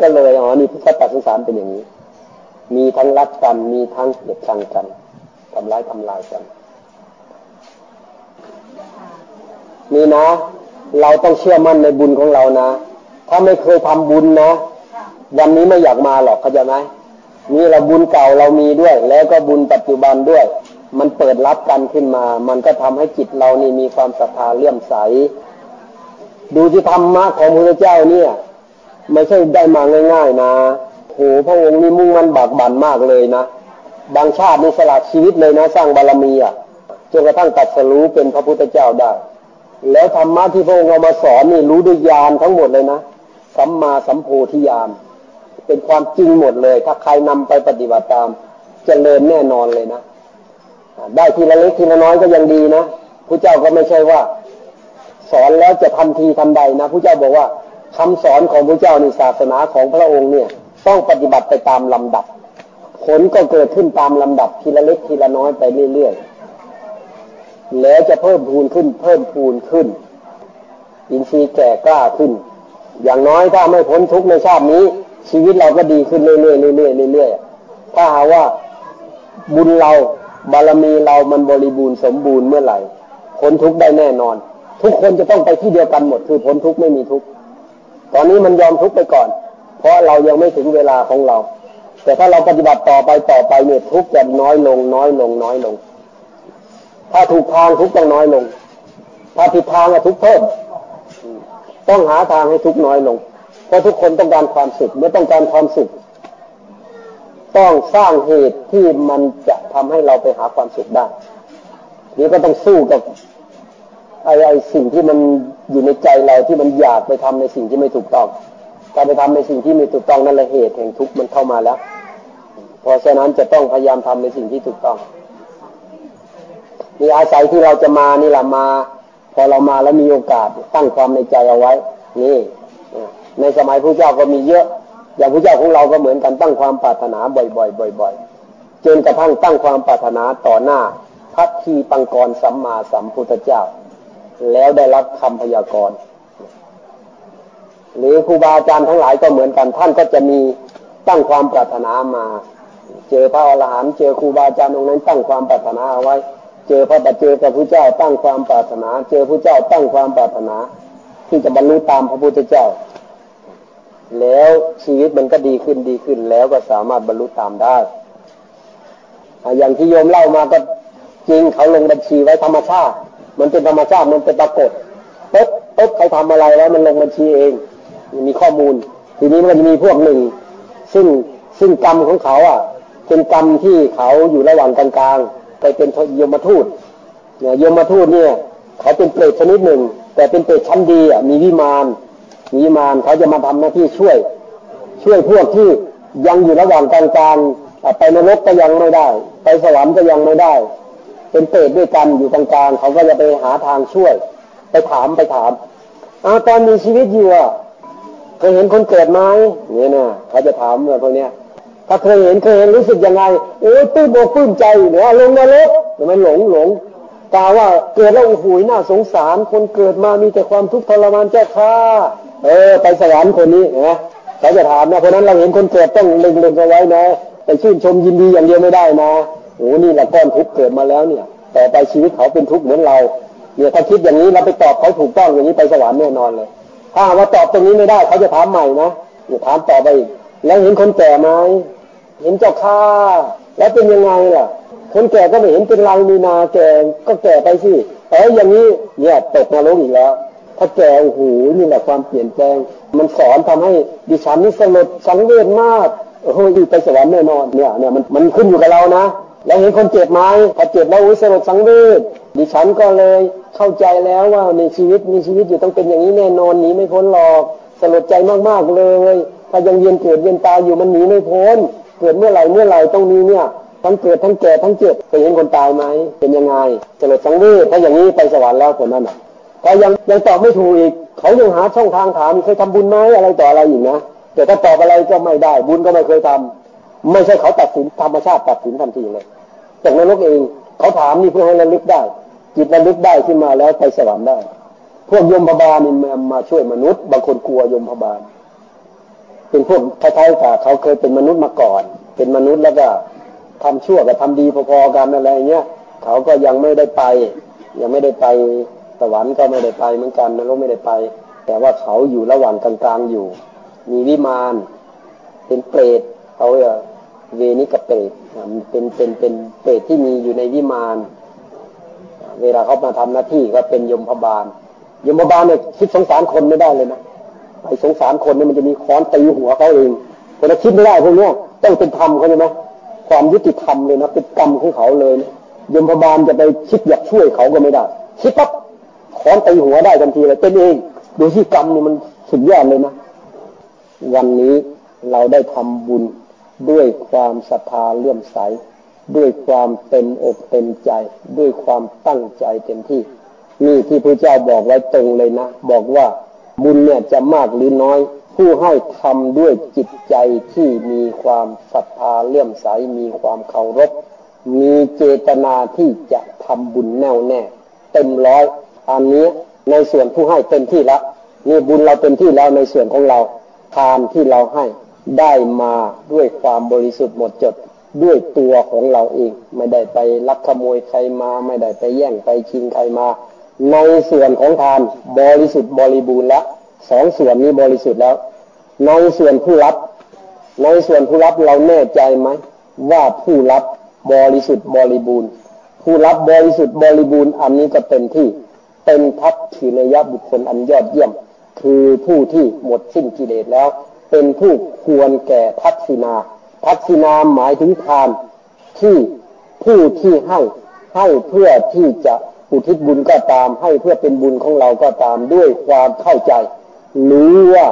ก็เลยอ๋อนี่พุทธปัจสารเป็นอย่างนี้ มีทั้งรักกันมีทั้งเกลียดชังกันทำร้ายทำลายกัน นี่นะ เราต้องเชื่อมั่นในบุญของเรานะ ถ้าไม่เคยทำบุญนะ วันนี้ไม่อยากมาหรอกเข้าใจไหมนี่เราบุญเก่าเรามีด้วย แล้วก็บุญปัจจุบันด้วย มันเปิดรับกันขึ้นมา มันก็ทำให้จิตเรานี่มีความศรัทธาเลื่อมใส ดูที่ธรรมะของพระเจ้าเนี่ย ไม่ใช่ได้มาง่าย ๆ นะ โหพระองค์นี่มุ่งมั่นบากบั่นมากเลยนะ บางชาตินี่สละชีวิตเลยนะ สร้างบารมีอะจนกระทั่งตัดสรู้เป็นพระพุทธเจ้าได้ แล้วธรรมะที่พระองค์เอามาสอนนี่รู้ด้วยญาณทั้งหมดเลยนะสัมมาสัมโพธิญาณเป็นความจริงหมดเลย ถ้าใครนำไปปฏิบัติตามจเจริญแน่นอนเลยนะได้ทีละเล็กทีละน้อยก็ยังดีนะพระเจ้าก็ไม่ใช่ว่า สอนแล้วจะทันทีทันใดนะพระเจ้าบอกว่าคำสอนของพระเจ้าในศาสนาของพระองค์เนี่ย ต้องปฏิบัติไปตามลำดับ ผลก็เกิดขึ้นตามลำดับทีละเล็กทีละน้อยไปเรื่อยๆแล้วจะเพิ่มพูนขึ้น เพิ่มพูนขึ้น อินทรีย์แก่กล้าขึ้น อย่างน้อยถ้าไม่พ้นทุกข์ในชาตินี้ ชีวิตเราก็ดีขึ้นเรื่อยๆเรื่อยๆเรื่อยๆถ้าหาว่าบุญเราบารมีเรามันบริบูรณ์สมบูรณ์เมื่อไหร่พ้นทุกข์ได้แน่นอน ทุกคนจะต้องไปที่เดียวกันหมดคือพ้นทุกข์ไม่มีทุกข์ตอนนี้มันยอมทุกข์ไปก่อน ราะเรายังไม่ถึงเวลาของเรา แต่ถ้าเราปฏิบัติต่อไปต่อไปเนี่ยทุกข์จะน้อยลง น้อยลง น้อยลง ถ้าถูกทางทุกข์ต้องน้อยลง ถ้าผิดทางอะทุกข์เพิ่มต้องหาทางให้ทุกข์น้อยลง เพราะทุกคนต้องการความสุขเมื่อต้องการความสุข ต้องสร้างเหตุที่มันจะทำให้เราไปหาความสุขได้นี่ก็ต้องสู้กับไอ้ไอ้สิ่งที่มันอยู่ในใจเราที่มันอยากไปทำในสิ่งที่ไม่ถูกต้อง การไปทำในสิ่งที่ไม่ถูกต้องนั่นแหละเหตุแห่งทุกข์มันเข้ามาแล้ว เพราะฉะนั้นจะต้องพยายามทำในสิ่งที่ถูกต้องมีอาศัยที่เราจะมานี่แหละมา พอเรามาแล้วมีโอกาสตั้งความในใจเอาไว้ นี่ในสมัยพระเจ้าก็มีเยอะ อย่างพระเจ้าของเราก็เหมือนกันตั้งความปรารถนาบ่อยๆบ่อยๆจนกระทั่งตั้งความปรารถนาต่อหน้าพระทีปังกรสัมมาสัมพุทธเจ้า แล้วได้รับคำพยากรณ์ หรือครูบาอาจารย์ทั้งหลายก็เหมือนกันท่านก็จะมีตั้งความปรารถนามา เจอพระอรหันต์เจอครูบาอาจารย์ตรงนั้นตั้งความปรารถนาเอาไว้ เจอพระบัจเจกับพระเจ้าตั้งความปรารถนา เจอพระเจ้าตั้งความปรารถนา ที่จะบรรลุตามพระพุทธเจ้า แล้วชีวิตมันก็ดีขึ้นดีขึ้นแล้วก็สามารถบรรลุตามได้อย่างที่โยมเล่ามาก็จริงเขาลงบัญชีไว้ธรรมชาติ มันเป็นธรรมชาติมันเป็นปรากฏปุ๊บปุ๊บเขาทำอะไรไว้วมันลงบัญชีเอง มีข้อมูล ทีนี้มันจะมีพวกหนึ่ง ซึ่งซึ่งกรรมของเขาอะเป็นกรรมที่เขาอยู่ระหว่างกลางๆไปเป็นยมทูตเนี่ยยมทูตเนี่ย เขาเป็นเปรตชนิดหนึ่ง แต่เป็นเปรตชั้นดีอะมีวิมานมีวิมานเขาจะมาทำหน้าที่ช่วย ช่วยพวกที่ยังอยู่ระหว่างกลางๆไปนรกก็ยังไม่ได้ ไปสวรรค์ก็ยังไม่ได้ เป็นเปรตด้วยกันอยู่กลางๆเขาก็จะไปหาทางช่วย ไปถามไปถามอาตอนมีชีวิตอยู่อะ เคยเห็นคนเกิดไหมเนี่ยนะเขาจะถามเมื่อพวกเนี้ยถ้าเคยเห็นเคยเห็นรู้สึกยังไงโอ้ยตื้นอกปื้มใจเนี่ยลงนรกมันหลงหลงตาวว่าเกิดแล้วโอ้โหน่าสงสาร คนเกิดมามีแต่ความทุกข์ทรมานเจ้าข้าเออ ไปสวรรค์คนนี้นะเขาจะถามนะเพราะนั้นเราเห็นคนเกิดต้องเล็งๆเอาไว้นะไปชื่นชมยินดีอย่างเดียวไม่ได้นะโอ้นี่แหละก้อนทุกข์เกิดมาแล้วเนี่ย ต่อไปชีวิตเขาเป็นทุกข์เหมือนเราเนี่ยถ้าคิดอย่างนี้เราไปตอบเขาถูกต้องอย่างนี้ไปสวรรค์แน่นอนเลย ถ้าว่าตอบตรงนี้ไม่ได้เขาจะถามใหม่นะเนี่ยถามต่อไปอีกแล้วเห็นคนแก่ไหมเห็นเจ้าข้าแล้วเป็นยังไงล่ะ คนแก่ก็ไม่เห็นเป็นไรมีนาแก่ก็แก่ไปสิเอออย่างนี้เนี่ยตกนรกอีกแล้วถ้าแก่โอ้โหนี่แหละความเปลี่ยนแปลง มันสอนทำให้ดิฉันนี่สลดสังเวชมากโอ้โหไปสวรรค์แน่นอนเนี่ยเนี่ยมันมันขึ้นอยู่กับเรานะ แล้วเห็นคนเจ็บไหมพอเจ็บแล้วอุ้ยสลดสังเวช ดิฉันก็เลยเข้าใจแล้วว่าในชีวิตมีชีวิตอยู่ต้องเป็นอย่างนี้แน่นอนหนีไม่พ้นหรอกสลดใจมากๆเลย ถ้ายังเวียนเกิดเวียนตายอยู่มันหนีไม่พ้น เกิดเมื่อไหร่เมื่อไหร่ต้องมีเนี่ยทั้งเกิดทั้งแก่ทั้งเจ็บเคยเห็นคนตายไหมเป็นยังไงสลดสังเวชถ้าอย่างนี้ไปสวรรค์แล้วคนนั้นอะถ้ายังยังตอบไม่ถูกอีก เขายังหาช่องทางถามเคยทำบุญไหมอะไรต่ออะไรอยู่นะแต่ถ้าตอบอะไรก็ไม่ได้ บุญก็ไม่เคยทำไม่ใช่เขาตัดสินธรรมชาติตัดสินทันทีเลยจากนรกเอง เขาถามนี่เพื่อให้ระลึกได้ จิตระลึกได้ขึ้นมาแล้วไปสวรรค์ได้ พวกยมพบาลนี่มามาช่วยมนุษย์ บางคนกลัวยมพบาล เป็นพวกคล้ายๆกับเขาเคยเป็นมนุษย์มาก่อน เป็นมนุษย์แล้วก็ทำชั่วกับทำดีพอๆกันอะไรเงี้ยเขาก็ยังไม่ได้ไป ยังไม่ได้ไปสวรรค์ก็ไม่ได้ไปเหมือนกันนรกไม่ได้ไป แต่ว่าเขาอยู่ระหว่างกลางๆอยู่ มีวิมานเป็นเปรตเขาเวนิกเปรตเป็นเป็นเป็นเปรตที่มีอยู่ในวิมาน เวลาเขามาทำหน้าที่ก็เป็นยมพบาลยมพบาลเนี่ยคิดสงสารคนไม่ได้เลยนะไปสงสารคนเนี่ยมันจะมีค้อนตีหัวเขาเองคนละคิดไม่ได้พวกนี้ต้องเป็นธรรมเขาใช่ไหมความยุติธรรมเลยนะเป็นกรรมของเขาเลยนะยมพบาลจะไปคิดอยากช่วยเขาก็ไม่ได้คิดปั๊บค้อนตีหัวได้ทันทีเลยเป็นเองดูที่กรรมเนี่ยมันสุดยอดเลยนะวันนี้เราได้ทำบุญด้วยความศรัทธาเลื่อมใส ด้วยความเต็มอกเต็มใจ ด้วยความตั้งใจเต็มที่ นี่ที่พระเจ้าบอกไว้ตรงเลยนะ บอกว่าบุญเนี่ยจะมากหรือน้อย ผู้ให้ทำด้วยจิตใจที่มีความศรัทธาเลื่อมใสมีความเคารพ มีเจตนาที่จะทำบุญแน่วแน่ เต็มร้อยอันนี้ในส่วนผู้ให้เต็มที่แล้วนี่บุญเราเต็มที่แล้วในส่วนของเราทานที่เราให้ได้มาด้วยความบริสุทธิ์หมดจด ด้วยตัวของเราเอง ไม่ได้ไปลักขโมยใครมา ไม่ได้ไปแย่งไปชิงใครมา ในส่วนของทานบริสุทธิ์บริบูรณ์แล้วสองส่วนนี้บริสุทธิ์แล้ว ในส่วนผู้รับ ในส่วนผู้รับเราแน่ใจไหมว่าผู้รับบริสุทธิ์บริบูรณ์ ผู้รับบริสุทธิ์บริบูรณ์อันนี้ก็เป็นที่เป็นทัพถินยบุคคลอันยอดเยี่ยม คือผู้ที่หมดสิ้นกิเลสแล้ว เป็นผู้ควรแก่ทักษินา ทักษินามหมายถึงทานที่ผู้ที่ให้ให้เพื่อที่จะอุทิศบุญก็ตาม ให้เพื่อเป็นบุญของเราก็ตามด้วยความเข้าใจหรือว่า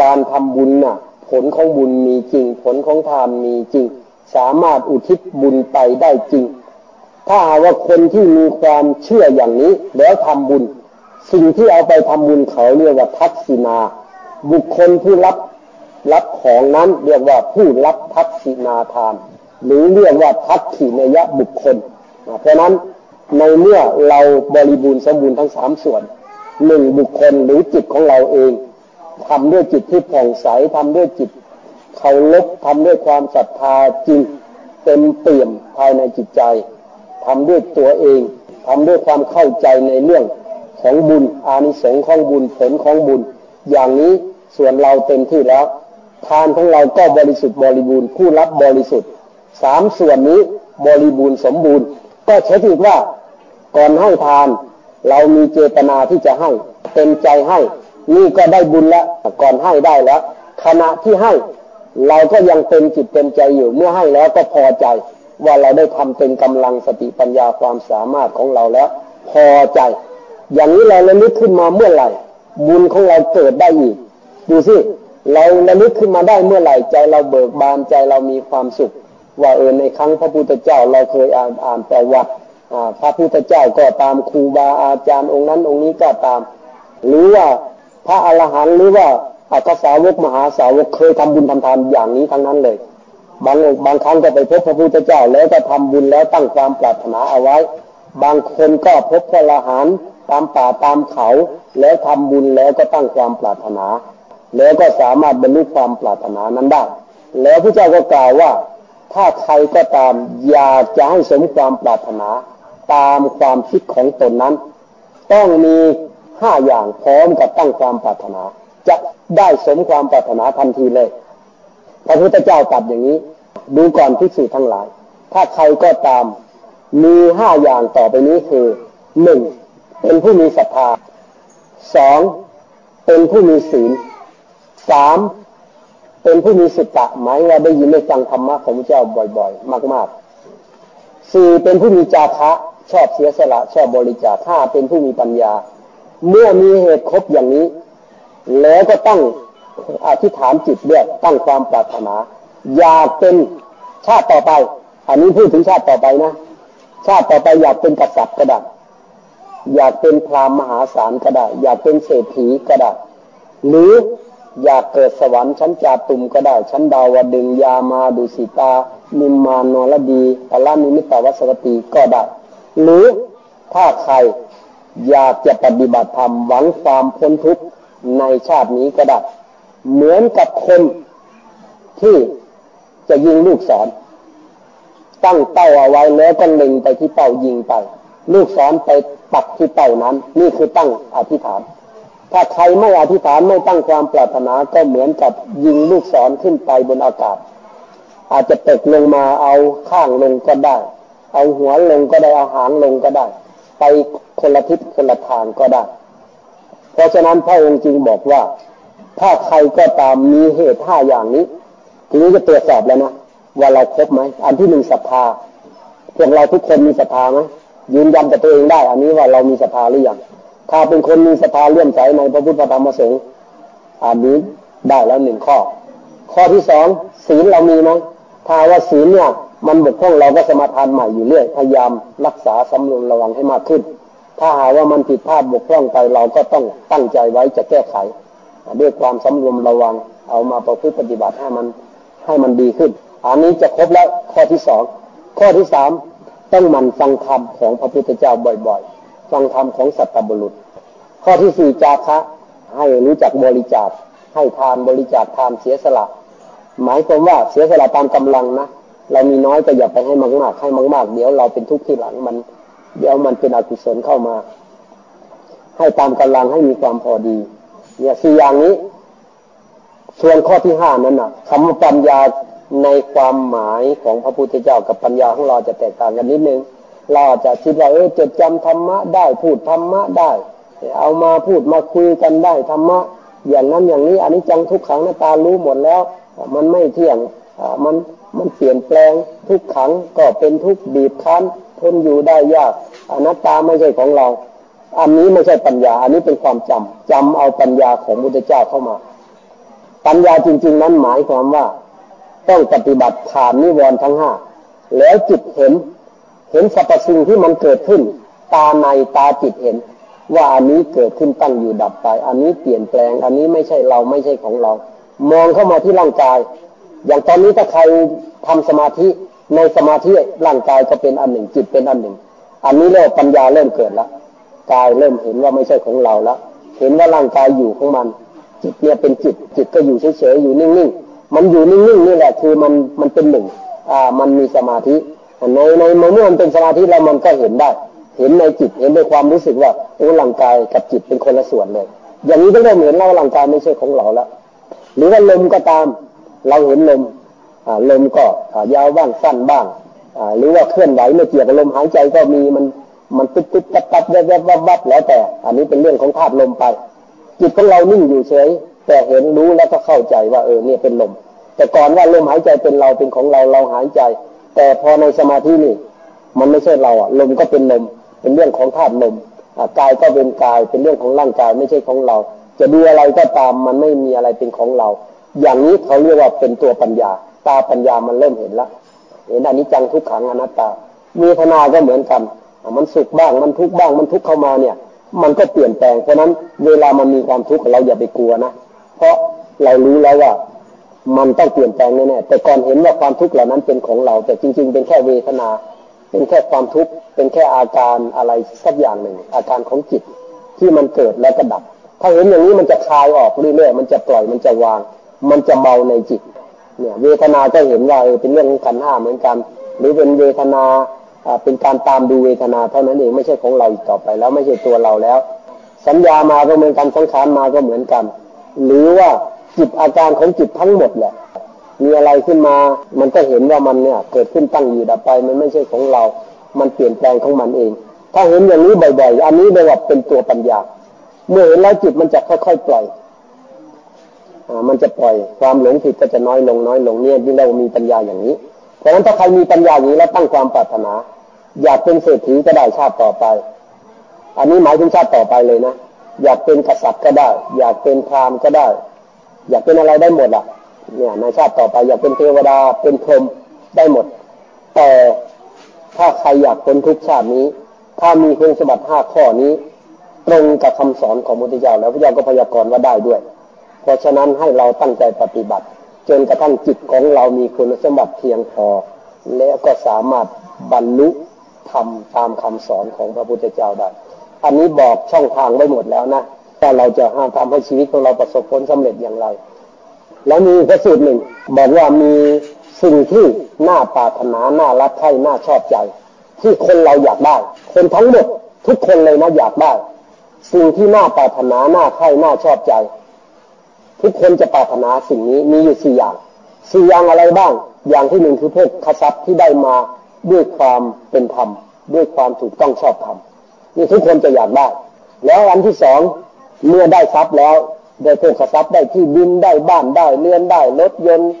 การทำบุญน่ะ ผลของบุญมีจริง ผลของทานมีจริง สามารถอุทิศบุญไปได้จริง ถ้าหาว่าคนที่มีความเชื่ออย่างนี้ แล้วทำบุญ สิ่งที่เอาไปทำบุญเขาเรียกว่าทักษินาบุคคลผู้รับ รับของนั้นเรียกว่าผู้รับทักษินาทาน หรือเรียกว่าทักขินยะบุคคล เพราะนั้นในเมื่อเราบริบูรณ์สมบูรณ์ทั้งสามส่วนหนึ่งบุคคลหรือจิตของเราเองทำด้วยจิตที่ผ่องใสทำด้วยจิตเคารพทำด้วยความศรัทธาจริงเต็มเปี่ยมภายในจิตใจทำด้วยตัวเองทำด้วยความเข้าใจในเรื่องของบุญอานิสงส์ของบุญผลของบุญ อย่างนี้ส่วนเราเต็มที่แล้ว ทานของเราก็บริสุทธิ์บริบูรณ์ผู้รับบริสุทธิ์สามส่วนนี้บริบูรณ์สมบูรณ์ ก็เช็คอีกว่าก่อนให้ทาน เรามีเจตนาที่จะให้เต็มใจให้ นี่ก็ได้บุญแล้วก่อนให้ได้แล้ว ขณะที่ให้ เราก็ยังเต็มจิตเต็มใจอยู่เมื่อให้แล้วก็พอใจ ว่าเราได้ทำเป็นกำลังสติปัญญาความสามารถของเราแล้ว พอใจ อย่างนี้เราระลึกขึ้นมาเมื่อไหร่ บุญของเราเกิดได้อีก ดูสิ เราระลึกขึ้นมาได้เมื่อไหร่ใจเราเบิกบานใจเรามีความสุข ว่าเออในครั้งพระพุทธเจ้าเราเคยอ่านอ่านประวัติพระพุทธเจ้าก็ตามครูบาอาจารย์องค์นั้นองค์นี้ก็ตาม หรือว่าพระอรหันต์หรือว่าอัคสาวกมหาสาวกเคยทำบุญทำทานอย่างนี้ทั้งนั้นเลย บางบางครั้งก็ไปพบพระพุทธเจ้าแล้วก็ทำบุญแล้วตั้งความปรารถนาเอาไว้ บางคนก็พบพระอรหันต์ตามป่าตามเขา แล้วทำบุญแล้วก็ตั้งความปรารถนา แล้วก็สามารถบรรลุความปรารถนานั้นได้ แล้วพระเจ้าก็กล่าวว่า ถ้าใครก็ตามอยากจะให้สมความปรารถนา ตามความคิดของตนนั้น ต้องมีห้าอย่างพร้อมกับตั้งความปรารถนา จะได้สมความปรารถนาทันทีเลย พระพุทธเจ้าตรัสอย่างนี้ ดูก่อนพิสูจทั้งหลาย ถ้าใครก็ตามมีห้าอย่างต่อไปนี้คือหนึ่งเป็นผู้มีศรัทธาสองเป็นผู้มีศีล สามเป็นผู้มีสุตตะหมายว่าได้ยินได้ฟังธรรมะของพระเจ้าบ่อยๆ มากๆสี่เป็นผู้มีจาคะชอบเสียสละชอบบริจาคถ้าเป็นผู้มีปัญญา เมื่อมีเหตุครบอย่างนี้ แล้วก็ตั้งอธิษฐานจิตเรียกตั้งความปรารถนา อยากเป็นชาติต่อไป อันนี้พูดถึงชาติต่อไปนะ ชาติต่อไปอยากเป็นกษัตริย์ก็ได้อยากเป็นพราหมณ์มหาศาลก็ได้อยากเป็นเศรษฐีก็ได้หรือ อยากเกิดสวรรค์ชั้นจาตุมก็ได้ ชั้นดาวดึงยามาดุสิตา นิมมานนรดีปลานิมิตาวัสวตีก็ได้ หรือถ้าใครอยากจะปฏิบัติธรรมหวังความพ้นทุกข์ในชาตินี้ก็ได้ เหมือนกับคนที่จะยิงลูกศร ตั้งเป้าเอาไว้แล้วก็เล็งไปที่เป้ายิงไป ลูกศรไปปักที่เป้านั้น นี่คือตั้งอธิษฐาน ถ้าใครไม่อธิษฐานไม่ตั้งความปรารถนาก็เหมือนกับยิงลูกศรขึ้นไปบนอากาศ อาจจะตกลงมาเอาข้างลงก็ได้ เอาหัวลงก็ได้เอาหางลงก็ได้ ไปคนละทิศคนละทางก็ได้ เพราะฉะนั้นพระองค์จึงบอกว่า ถ้าใครก็ตามมีเหตุห้าอย่างนี้ทีนี้จะตรวจสอบแล้วนะว่าเราครบไหมอันที่หนึ่งศรัทธาพวกเราทุกคนมีศรัทธาไหมยืนยันกับตัวเองได้ อันนี้ว่าเรามีศรัทธาหรือยัง ถ้าเป็นคนมีศรัทธาเลื่อมใสในพระพุทธธรรมสงฆ์อันนี้ได้แล้วหนึ่งข้อ ข้อที่สองศีลเรามีไหมถ้าว่าศีลเนี่ยมันบกพร่องเราก็สมาทานใหม่อยู่เรื่อยพยายามรักษาสำรวมระวังให้มากขึ้น ถ้าหาว่ามันผิดพลาดบกพร่องไปเราก็ต้องตั้งใจไว้จะแก้ไขด้วยความสำรวมระวังเอามาประพฤติปฏิบัติให้มันให้มันดีขึ้น อันนี้จะครบแล้วข้อที่สองข้อที่สามต้องมันฟังธรรมของพระพุทธเจ้าบ่อย ๆ ฟังธรรมของสัตบุรุษ ข้อที่สี่จาคะให้รู้จักบริจาค ให้ทานบริจาคทานเสียสละ หมายความว่าเสียสละตามกำลังนะเรามีน้อยก็อย่าไปให้มากๆให้มากๆ เดี๋ยวเราเป็นทุกข์ที่หลังมัน เดี๋ยวมันเป็นอกุศลเข้ามา ให้ตามกำลังให้มีความพอดี เนี่ยสี่อย่างนี้ ส่วนข้อที่ห้านั้นนะคำปัญญาในความหมายของพระพุทธเจ้ากับปัญญาของเราจะแตกต่างกันนิดนึง เราจะคิดว่าเออจดจำธรรมะได้พูดธรรมะได้ เอามาพูดมาคุยกันได้ธรรมะอย่างนั้นอย่างนี้อันนี้จังทุกขังหน้าตารู้หมดแล้ว มันไม่เที่ยงมันมันเปลี่ยนแปลงทุกขังก็เป็นทุกบีบคั้นทนอยู่ได้ยากอนัตตาไม่ใช่ของเรา อันนี้ไม่ใช่ปัญญา อันนี้เป็นความจำจำเอาปัญญาของพุทธเจ้าเข้ามา ปัญญาจริง ๆ นั้นหมายความว่า ต้องปฏิบัติผ่านนิวรณ์ทั้งห้าแล้วจิตเห็น เห็นสรรพสิ่งที่มันเกิดขึ้น ตาในตาจิตเห็น ว่าอันนี้เกิดขึ้นตั้งอยู่ดับไป อันนี้เปลี่ยนแปลง อันนี้ไม่ใช่เราไม่ใช่ของเรา มองเข้ามาที่ร่างกาย อย่างตอนนี้ถ้าใครทำสมาธิในสมาธิร่างกายก็เป็นอันหนึ่ง จิตเป็นอันหนึ่ง อันนี้เรียกปัญญาเริ่มเกิดแล้วกายเริ่มเห็นว่าไม่ใช่ของเราแล้วเห็นว่าร่างกายอยู่ของมัน จิตเนี่ยเป็นจิต จิตก็อยู่เฉยๆอยู่นิ่งๆมันอยู่นิ่งๆนี่แหละคือมันมันเป็นหนึ่งอ่ามันมีสมาธิ ในในเมื่อมันเป็นสมาธิแล้วมันก็เห็นได้ เห็นในจิตเห็นในความรู้สึกว่าโอ้ร่างกายกับจิตเป็นคนละส่วนเลย อย่างนี้ก็ได้เหมือนเราร่างกายไม่ใช่ของเราแล้วหรือว่าลมก็ตาม เราเห็นลมลมก็ยาวบ้างสั้นบ้างหรือว่าเคลื่อนไหวไม่เกี่ยวกับลมหายใจก็มีมันมันตึ๊บตึ๊บตับตับแวบแวบวับแล้วแต่ อันนี้เป็นเรื่องของธาตุลมไป จิตของเรานิ่งอยู่เฉยแต่เห็นรู้แล้วก็เข้าใจว่าเออเนี่ยเป็นลม แต่ก่อนว่าลมหายใจเป็นเราเป็นของเราเราหายใจ แต่พอในสมาธินี่ มันไม่ใช่เราอะลมก็เป็นลม เป็นเรื่องของธาตุลมกายก็เป็นกาย เป็นเรื่องของร่างกายไม่ใช่ของเรา จะดูอะไรก็ตามมันไม่มีอะไรเป็นของเรา อย่างนี้เขาเรียกว่าเป็นตัวปัญญา ตาปัญญามันเริ่มเห็นละเห็นอันนี้จังทุกขังอนัตตามีธนาก็เหมือนกัน มันสุขบ้างมันทุกข์บ้างมันทุกข์เข้ามาเนี่ย มันก็เปลี่ยนแปลงเพราะนั้นเวลามันมีความทุกข์เราอย่าไปกลัวนะเพราะเรารู้แล้วว่า มันต้องเปลี่ยนแปลงแน่ๆแต่ก่อนเห็นว่าความทุกข์เหล่านั้นเป็นของเรา แต่จริง ๆ เป็นแค่เวทนา เป็นแค่ความทุกข์ เป็นแค่อาการอะไรสักอย่างหนึ่ง อาการของจิตที่มันเกิดแล้วก็ดับ ถ้าเห็นอย่างนี้มันจะคลายออกเรื่อยๆ มันจะปล่อย มันจะวาง มันจะเบาในจิต เนี่ย เวทนาก็เห็นว่าเออเป็นเรื่องของขันห้าเหมือนกัน หรือเป็นเวทนา เป็นการตามดูเวทนาเท่านั้นเอง ไม่ใช่ของเราอีกต่อไป แล้วไม่ใช่ตัวเราแล้ว สัญญามาก็เหมือนกัน สังขารมาก็เหมือนกัน หรือว่า จิตอาการของจิตทั้งหมดแหละ มีอะไรขึ้นมา มันก็เห็นว่ามันเนี่ยเกิดขึ้นตั้งอยู่ดับไป มันไม่ใช่ของเรา มันเปลี่ยนแปลงของมันเอง ถ้าเห็นอย่างนี้บ่อยๆ อันนี้เรียกว่าเป็นตัวปัญญา เมื่อเห็นแล้วจิตมันจะค่อยๆปล่อยอ่ามันจะปล่อยความหลงผิดก็จะน้อยลงน้อยลงเนี่ยที่เรามีปัญญาอย่างนี้ เพราะฉะนั้นถ้าใครมีปัญญาอย่างนี้แล้วตั้งความปรารถนา อยากเป็นเศรษฐีก็ได้ชาติต่อไป อันนี้หมายถึงชาติต่อไปเลยนะ อยากเป็นกษัตริย์ก็ได้ อยากเป็นพราหมณ์ก็ได้ อยากเป็นอะไรได้หมดอะ เนี่ยในชาติต่อไปอยากเป็นเทวดาเป็นพรหมได้หมด แต่ถ้าใครอยากพ้นทุกชาตินี้ ถ้ามีคุณสมบัติห้าข้อนี้ตรงกับคำสอนของมุทธเจ้าแล้วพระเจ้าก็พยากรณ์ว่าได้ด้วย เพราะฉะนั้นให้เราตั้งใจปฏิบัติ จนกระทั่งจิตของเรามีคุณสมบัติเพียงพอ แล้วก็สามารถบรรลุทำตามคำสอนของพระพุทธเจ้าได้ อันนี้บอกช่องทางไว้หมดแล้วนะ ว่าเราจะห้ามให้ชีวิตของเราประสบผลสำเร็จอย่างไร แล้วมีพระสูตรหนึ่ง บอกว่ามีสิ่งที่น่าปรารถนาน่ารักใคร่น่าชอบใจ ที่คนเราอยากได้ คนทั้งหมดทุกคนเลยนะอยากได้ สิ่งที่น่าปรารถนาน่าใคร่น่าชอบใจ ทุกคนจะปรารถนาสิ่งนี้มีอยู่สี่อย่างสี่อย่างอะไรบ้าง อย่างที่หนึ่งคือพวกขทรัพย์ที่ได้มาด้วยความเป็นธรรมด้วยความถูกต้องชอบธรรมนี่ทุกคนจะอยากได้ แล้วอันที่สอง เมื่อได้ทรัพย์แล้ว ได้พวกทรัพย์ได้ที่ดินได้บ้านได้เรือนได้รถยนต์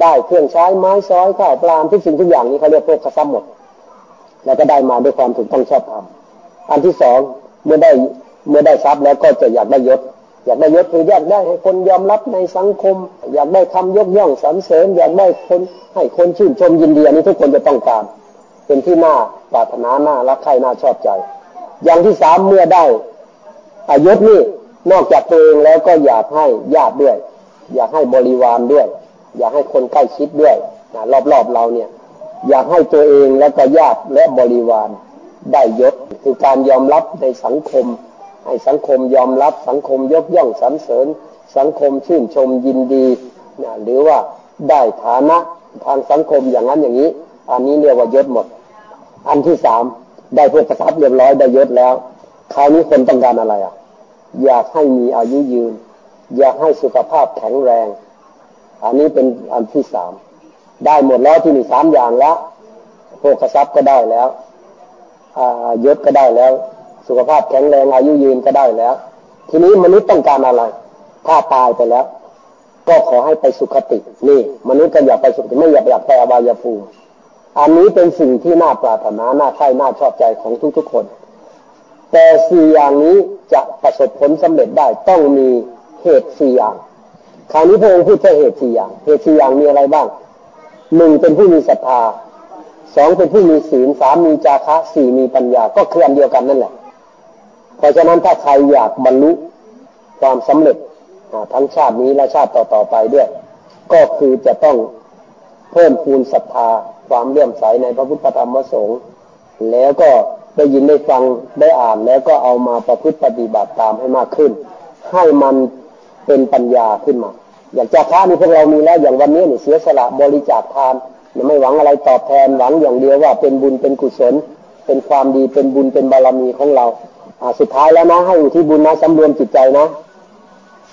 ได้เครื่องใช้ไม้ซอยข้าวปลาทุกสิ่งทุกอย่างนี้เขาเรียกพวกทรัพย์หมด แล้วก็ได้มาด้วยความถูกต้องชอบธรรมอันที่สองเมื่อได้เมื่อได้ทรัพย์แล้วก็จะอยากได้ยศ อยากได้ยศคืออยากได้ให้คนยอมรับในสังคม อยากได้คำยกย่องสรรเสริญ อยากได้คนให้คนชื่นชมยินดีอันนี้ทุกคนจะต้องการ เป็นที่น่าปรารถนาน่ารักใคร่น่าชอบใจ อย่างที่สามเมื่อได้อายุนี่ นอกจากตัวเองแล้วก็อยากให้ญาติด้วย อยากให้บริวารด้วย อยากให้คนใกล้ชิดด้วยนะรอบๆเราเนี่ย อยากให้ตัวเองแล้วก็ญาติและบริวารได้ยศคือการยอมรับในสังคม ให้สังคมยอมรับสังคมยกย่องสรรเสริญ สังคมชื่นชมยินดีนะหรือว่าได้ฐานะทางสังคมอย่างนั้นอย่างนี้ อันนี้เรียกว่ายศหมด อันที่สามได้พวกทรัพย์เรียบร้อยได้ยศแล้วคราวนี้คนต้องการอะไรอะ อยากให้มีอายุยืน อยากให้สุขภาพแข็งแรง อันนี้เป็นอันที่สามได้หมดแล้วที่นี่สามอย่างแล้วพวกทรัพย์ก็ได้แล้วยศก็ได้แล้ว สุขภาพแข็งแรงอายุยืนก็ได้แล้ว ทีนี้มนุษย์ต้องการอะไร ถ้าตายไปแล้ว ก็ขอให้ไปสุขติ นี่ มนุษย์ก็อยากไปสุขติไม่อยากอยากไปอบายภูมิอันนี้เป็นสิ่งที่น่าปรารถนา น่าใคร่น่าชอบใจของทุกๆคน แต่สี่อย่างนี้จะประสบผลสำเร็จได้ต้องมีเหตุสี่อย่างคราวนี้พระองค์พูดแค่เหตุสี่อย่าง เหตุสี่อย่างมีอะไรบ้างหนึ่งเป็นผู้มีศรัทธาสองเป็นผู้มีศีลสามมีจาคะสี่มีปัญญา ก็คืออันเดียวกันนั่นแหละ เพราะฉะนั้นถ้าใครอยากบรรลุความสำเร็จทั้งชาตินี้และชาติต่อๆไปด้วย ก็คือจะต้องเพิ่มพูนศรัทธาความเลื่อมใสในพระพุทธธรรมสงฆ์แล้วก็ ได้ยินได้ฟังได้อ่านแล้วก็เอามาประพฤติปฏิบัติตามให้มากขึ้น ให้มันเป็นปัญญาขึ้นมา อย่างจาค้านี่พวกเรามีแล้วอย่างวันนี้เนี่ยเสียสละบริจาคทานไม่หวังอะไรตอบแทนหวังอย่างเดียวว่าเป็นบุญเป็นกุศล เป็นความดีเป็นบุญเป็นบารมีของเราอ่าสุดท้ายแล้วนะให้อยู่ที่บุญนะสำรวมจิตใจนะ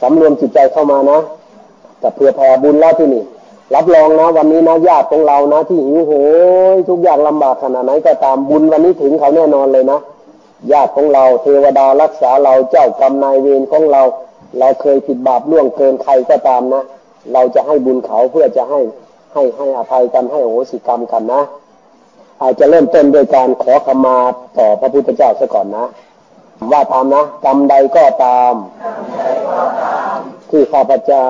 สำรวมจิตใจเข้ามานะแต่เพื่อแผ่บุญแล้วที่นี่ รับรองนะ วันนี้นะญาติของเรานะ ที่หิวโหยทุกอย่างลำบากขนาดไหนก็ตามบุญวันนี้ถึงเขาแน่นอนเลยนะญาติของเราเทวดารักษาเราเจ้ากรรมนายเวรของเรา เราเคยผิดบาปล่วงเกินใครก็ตามนะ เราจะให้บุญเขาเพื่อจะให้ให้ให้อภัยกันให้โหสิกรรมกันนะ อาจจะเริ่มต้นโดยการขอขมาต่อพระพุทธเจ้าซะก่อนนะ ว่าตามนะกรรมใดก็ตาม ที่ข้าพเจ้า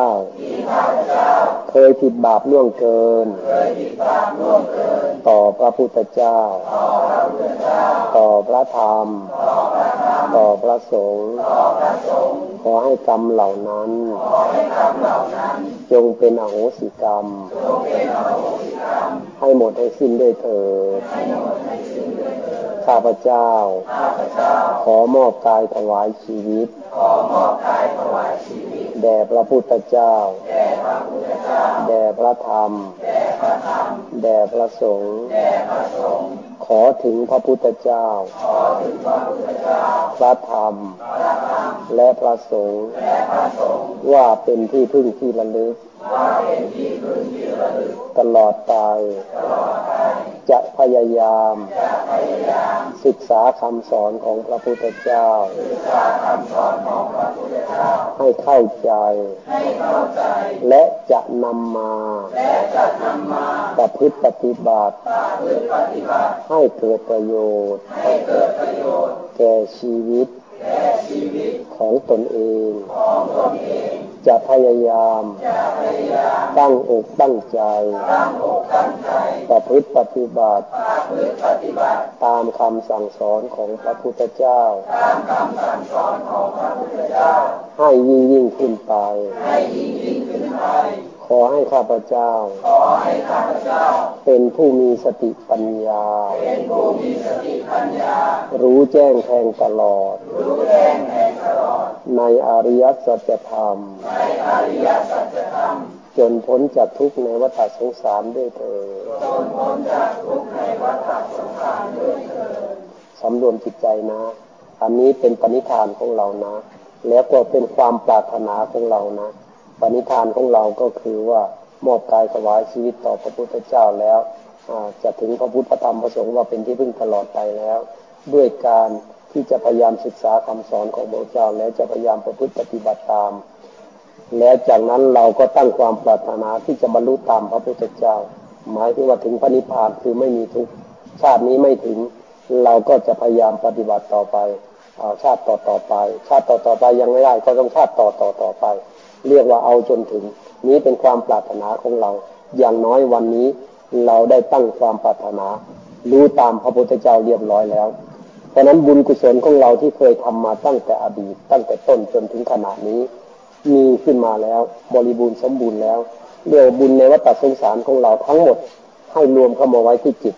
เคยผิดบาปล่วงเกิน ต่อพระพุทธเจ้า ต่อพระธรรม ต่อพระสงฆ์ขอให้กรรมเหล่านั้น จงเป็นอโหสิกรรม ให้หมดให้สิ้นด้วยเถิด ข้าพเจ้า ขอมอบกายถวายชีวิต แด่พระพุทธเจ้า แด่พระธรรม แด่พระสงฆ์ขอถึงพระพุทธเจ้า พระธรรม และพระสงฆ์ว่าเป็นที่พึ่งที่ระลึก ตลอดไป จะพยายาม ศึกษาคำสอนของพระพุทธเจ้า ให้เข้าใจ และจะนำมาประพฤติปฏิบัติ ให้เกิดประโยชน์ แก่ชีวิตของตนเอง จะพยายาม ตั้งอกตั้งใจ ประพฤติปฏิบัติ ตามคำสั่งสอนของพระพุทธเจ้า ให้ยิ่งยิ่งขึ้นไป ขอให้ข้าพเจ้าเป็นผู้มีสติปัญญา รู้แจ้งแทงตลอดในอริยสัจธรรมจนพ้นจากทุกข์ในวัฏสงสารด้วยเถิดสำรวมจิตใจนะ อันนี้เป็นปณิธานของเรานะ แล้วก็เป็นความปรารถนาของเรานะ ปณิธานของเราก็คือว่ามอบกายถวายชีวิตต่อพระพุทธเจ้าแล้วจะถึงพระพุทธธรรมประสงค์ว่าเป็นที่พึ่งตลอดไปแล้ว ด้วยการที่จะพยายามศึกษาคำสอนของพระเจ้าแล้วจะพยายามประพฤติปฏิบัติตาม แล้วจากนั้นเราก็ตั้งความปรารถนาที่จะบรรลุตามพระพุทธเจ้า หมายถึงว่าถึงพระนิพพานคือไม่มีทุกชาตินี้ไม่ถึงเราก็จะพยายามปฏิบัติต่อไปชาติต่อต่อไป ชาติต่อต่อไปยังไม่ได้ก็ต้องชาติต่อต่อต่อไป เรียกว่าเอาจนถึง นี้เป็นความปรารถนาของเรา อย่างน้อยวันนี้เราได้ตั้งความปรารถนา รู้ตามพระพุทธเจ้าเรียบร้อยแล้ว เพราะนั้นบุญกุศลของเราที่เคยทำมาตั้งแต่อดีต ตั้งแต่ต้นจนถึงขณะนี้ มีขึ้นมาแล้ว บริบูรณ์สมบูรณ์แล้วเรียกบุญในวัฏสงสารของเราทั้งหมด ให้รวมเข้ามาไว้ที่จิต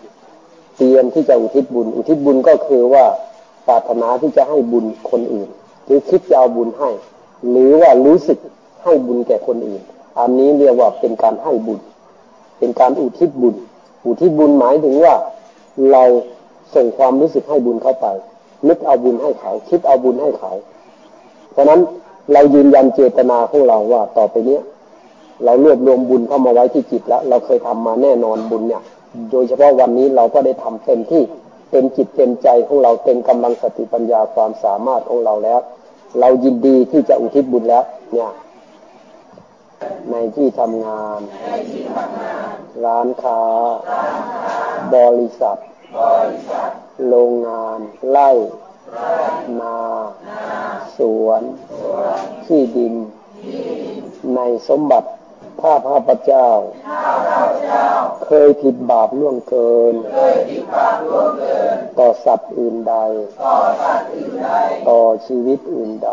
เตรียมที่จะอุทิศบุญ อุทิศบุญก็คือว่าปรารถนาที่จะให้บุญคนอื่น หรือคิดจะเอาบุญให้ หรือว่ารู้สึก ให้บุญแก่คนอื่น อันนี้เรียกว่าเป็นการให้บุญ เป็นการอุทิศบุญ อุทิศบุญหมายถึงว่า เราส่งความรู้สึกให้บุญเข้าไป นึกเอาบุญให้เขา คิดเอาบุญให้เขา เพราะนั้นเรายืนยันเจตนาของเราว่าต่อไปเนี้ยเรารวบรวมบุญเข้ามาไว้ที่จิตแล้ว เราเคยทำมาแน่นอนบุญเนี่ย โดยเฉพาะวันนี้เราก็ได้ทำเต็มที่เต็มจิตเต็มใจของเราเต็มกำลังสติปัญญาความสามารถของเราแล้ว เรายินดีที่จะอุทิศบุญแล้ว เนี่ย ในที่ทำงาน ร้านค้า บริษัท โรงงาน ไร่นา สวน ที่ดิน ในสมบัติถ้าพระพเจ้า เคยผิดบาปล่วงเกิน ต่อสัตว์อื่นใด ต่อชีวิตอื่นใด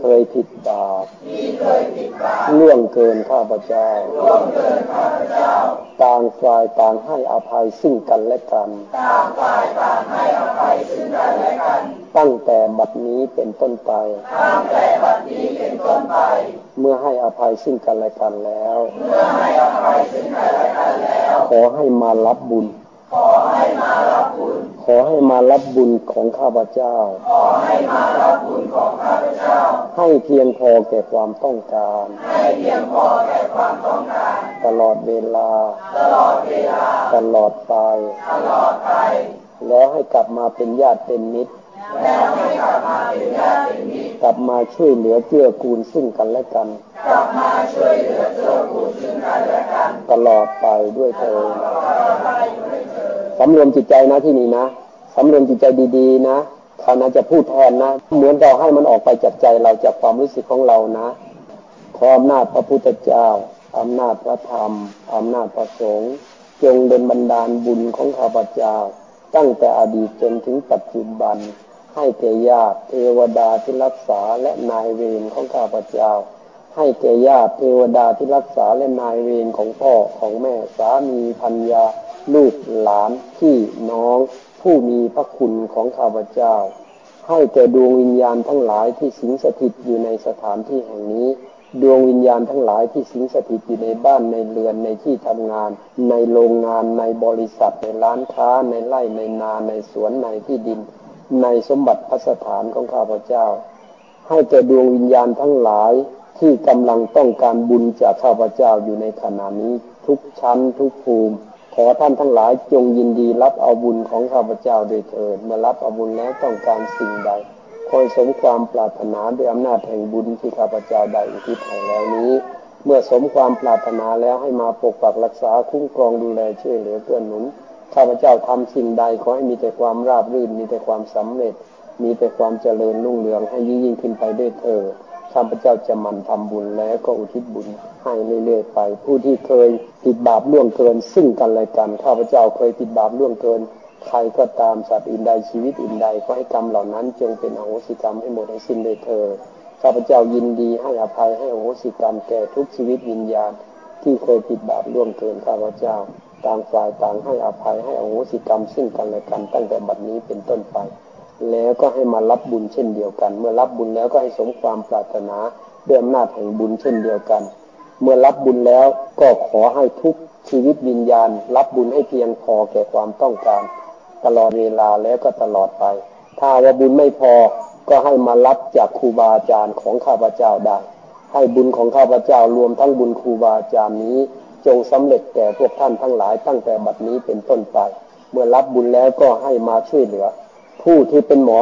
เคยผิดบาปล่วงเกินข้าพเจ้า ต่างฝ่ายต่างให้อภัยซึ่งกันและกัน ตั้งแต่บัดนี้เป็นต้นไป เมื่อให้อภัยซึ่งกันและกันแล้ว ขอให้มารับบุญ ขอให้มารับบุญข อให้มารับบุญของข้าพเจ้า ขอให้มารับบุญของข้าพเจ้า ให้เพียงพอแก่ความต้องการ ให้เพียงพอแก่ความต้องการ ตลอดเวลา ตลอดเวลา ตลอดไป ตลอดไป แล้วให้กลับมาเป็นญาติเป็นมิตรแล้วให้กลับมาเป็นญาติเป็นมิตร กลับมาช่วยเหลือเกื้อกูลซึ่งกันและกัน กลับมาช่วยเหลือเกื้อกูลซึ่งกันและกัน ตลอดไปด้วยเธอ สำรวมจิตใจนะที่นี่นะสำรวมจิตใจดี ๆ นะเขาวนะจะพูดแทนนะเหมือนเราให้มันออกไปจากใจเราจากความรู้สึกของเรานะขออำนาจพระพุทธเจ้าอำนาจพระธรรมอำนาจพระสงฆ์จงเดินบันดาลบุญของข้าพเจ้า ตั้งแต่อดีตจนถึงปัจจุบัน ให้แก่ญาติเทวดาที่รักษาและนายเวรของข้าพเจ้า ให้แก่ญาติเทวดาที่รักษาและนายเวรของพ่อของแม่สามีพัญญา ลูกหลานพี่น้อง ผู้มีพระคุณของข้าพเจ้า ให้แก่ดวงวิญญาณทั้งหลายที่สิงสถิตอยู่ในสถานที่แห่งนี้ ดวงวิญญาณทั้งหลายที่สิงสถิตอยู่ในบ้านในเรือนในที่ทำงาน ในโรงงานในบริษัทในร้านค้าในไร่ในนาในสวนในที่ดิน ในสมบัติพัสถานของข้าพเจ้า ให้แก่ดวงวิญญาณทั้งหลายที่กำลังต้องการบุญจากข้าพเจ้าอยู่ในขณะนี้ทุกชั้นทุกภูมิ อท่านทั้งหลายจงยินดีรับเอาบุญของข้าพเจ้าโดยเถิดเมื่อรับเอาบุญแล้วต้องการสิ่งใดคอยสมความปรารถนาด้วยอำนาจแห่งบุญที่ข้าพเจ้าได้อุทิศให้แล้วนี้ เมื่อสมความปรารถนาแล้วให้มาปกปักรักษาคุ้มครองดูแลช่วยเหลือเกื้อหนุนข้าพเจ้าทำสิ่งใดขอให้มีแต่ความราบรื่น มีแต่ความสำเร็จ มีแต่ความเจริญรุ่งเรืองให้ยิ่งยิ่งขึ้นไปด้วยเถิด ข้าพเจ้าจะมันทำบุญแล้วก็อุทิศบุญให้เรื่อยๆไป ผู้ที่เคยผิดบาปล่วงเกิน ซึ่งกันและกันข้าพเจ้าเคยผิดบาปล่วงเกิน ใครก็ตามสัตว์อื่นใดชีวิตอื่นใดก็ให้กรรมเหล่านั้น จงเป็นอโหสิกรรมให้หมดให้สิ้นด้วยเถิดข้าพเจ้ายินดีให้อภัยให้อโหสิกรรมแก่ทุกชีวิตวิญญาณ ที่เคยผิดบาปล่วงเกินข้าพเจ้าต่างฝ่ายต่างให้อภัยให้อโหสิกรรมซึ่งกันและกันตั้งแต่บัดนี้เป็นต้นไป แล้วก็ให้มารับบุญเช่นเดียวกัน เมื่อรับบุญแล้วก็ให้สมความปรารถนาด้วยอำนาจแห่งบุญเช่นเดียวกัน เมื่อรับบุญแล้วก็ขอให้ทุกชีวิตวิญญาณ รับบุญให้เพียงพอแก่ความต้องการ ตลอดเวลาแล้วก็ตลอดไป ถ้าว่าบุญไม่พอก็ให้มารับจากครูบาอาจารย์ของข้าพเจ้าได้ให้บุญของข้าพเจ้ารวมทั้งบุญครูบาอาจารย์นี้ จงสำเร็จแก่พวกท่านทั้งหลายตั้งแต่บัดนี้เป็นต้นไป เมื่อรับบุญแล้วก็ให้มาช่วยเหลือ ผู้ที่เป็นหมอ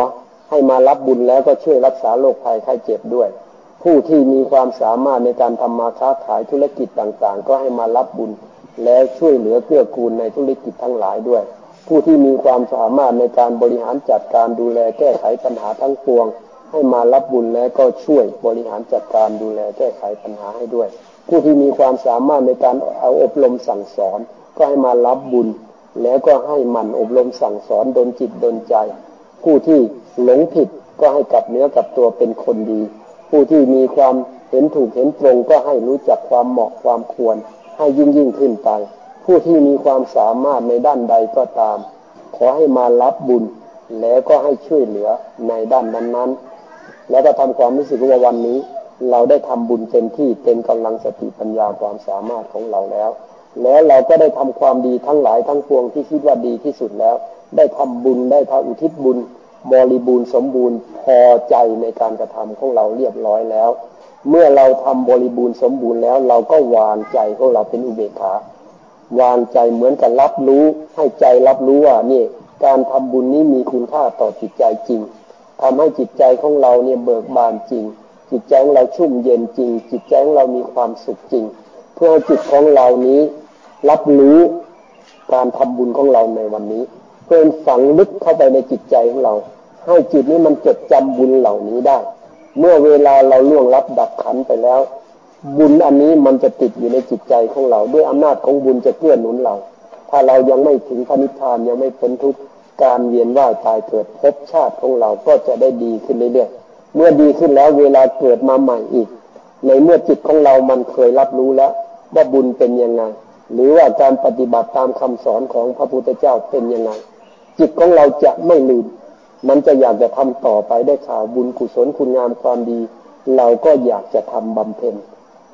ให้มารับบุญแล้วก็ช่วยรักษาโรคภัยไข้เจ็บด้วย ผู้ที่มีความสามารถในการทำมาค้าขายธุรกิจต่างๆ ก็ให้มารับบุญแล้วช่วยเหลือเกื้อกูลในธุรกิจทั้งหลายด้วย ผู้ที่มีความสามารถในการบริหารจัดการดูแลแก้ไขปัญหาทั้งปวง ให้มารับบุญแล้วก็ช่วยบริหารจัดการดูแลแก้ไขปัญหาให้ด้วย ผู้ที่มีความสามารถในการเอาอบรมสั่งสอน ก็ให้มารับบุญ แล้วก็ให้มันอบรมสั่งสอนดนจิตดนใจ ผู้ที่หลงผิดก็ให้กลับเนื้อกับตัวเป็นคนดี ผู้ที่มีความเห็นถูกเห็นตรงก็ให้รู้จักความเหมาะความควร ให้ยิ่งยิ่งขึ้นไป ผู้ที่มีความสามารถในด้านใดก็ตาม ขอให้มารับบุญ แล้วก็ให้ช่วยเหลือในด้านนั้นๆ แล้วก็ทำความรู้สึกว่าวันนี้ เราได้ทำบุญเต็มที่เต็มกำลังสติปัญญาความสามารถของเราแล้ว แล้วเราก็ได้ทำความดีทั้งหลายทั้งปวงที่คิดว่าดีที่สุดแล้ว ได้ทำบุญได้ทำอุทิศบุญบริบูรณ์สมบูรณ์พอใจในการกระทำของเราเรียบร้อยแล้ว เมื่อเราทำบริบูรณ์สมบูรณ์แล้ว เราก็วางใจของเราเป็นอุเบกขาวางใจเหมือนกับรับรู้ ให้ใจรับรู้ว่านี่การทำบุญนี้มีคุณค่าต่อจิตใจจริงทำให้จิตใจของเราเนี่ยเบิกบานจริง จิตใจของเราชุ่มเย็นจริง จิตใจของเรามีความสุขจริง เพื่อจิตของเรานี้ รับรู้การทำบุญของเราในวันนี้ เพื่อฝังลึกเข้าไปในจิตใจของเรา ให้จิตนี้มันจดจำบุญเหล่านี้ได้ เมื่อเวลาเราล่วงรับดับขันไปแล้ว บุญอันนี้มันจะติดอยู่ในจิตใจของเรา ด้วยอำนาจของบุญจะเกื้อหนุนเรา ถ้าเรายังไม่ถึงพระนิพพานยังไม่พ้นทุกข์การเวียนว่ายตายเกิดภพชาติของเราก็จะได้ดีขึ้นเรื่อยๆเมื่อดีขึ้นแล้วเวลาเกิดมาใหม่อีก ในเมื่อจิตของเรามันเคยรับรู้แล้ว ว่าบุญเป็นยังไง หรือว่าการปฏิบัติตามคำสอนของพระพุทธเจ้าเป็นยังไง จิตของเราจะไม่ลืม มันจะอยากจะทำต่อไปได้ข่าวบุญกุศลคุณงามความดี เราก็อยากจะทำบำเพ็ญ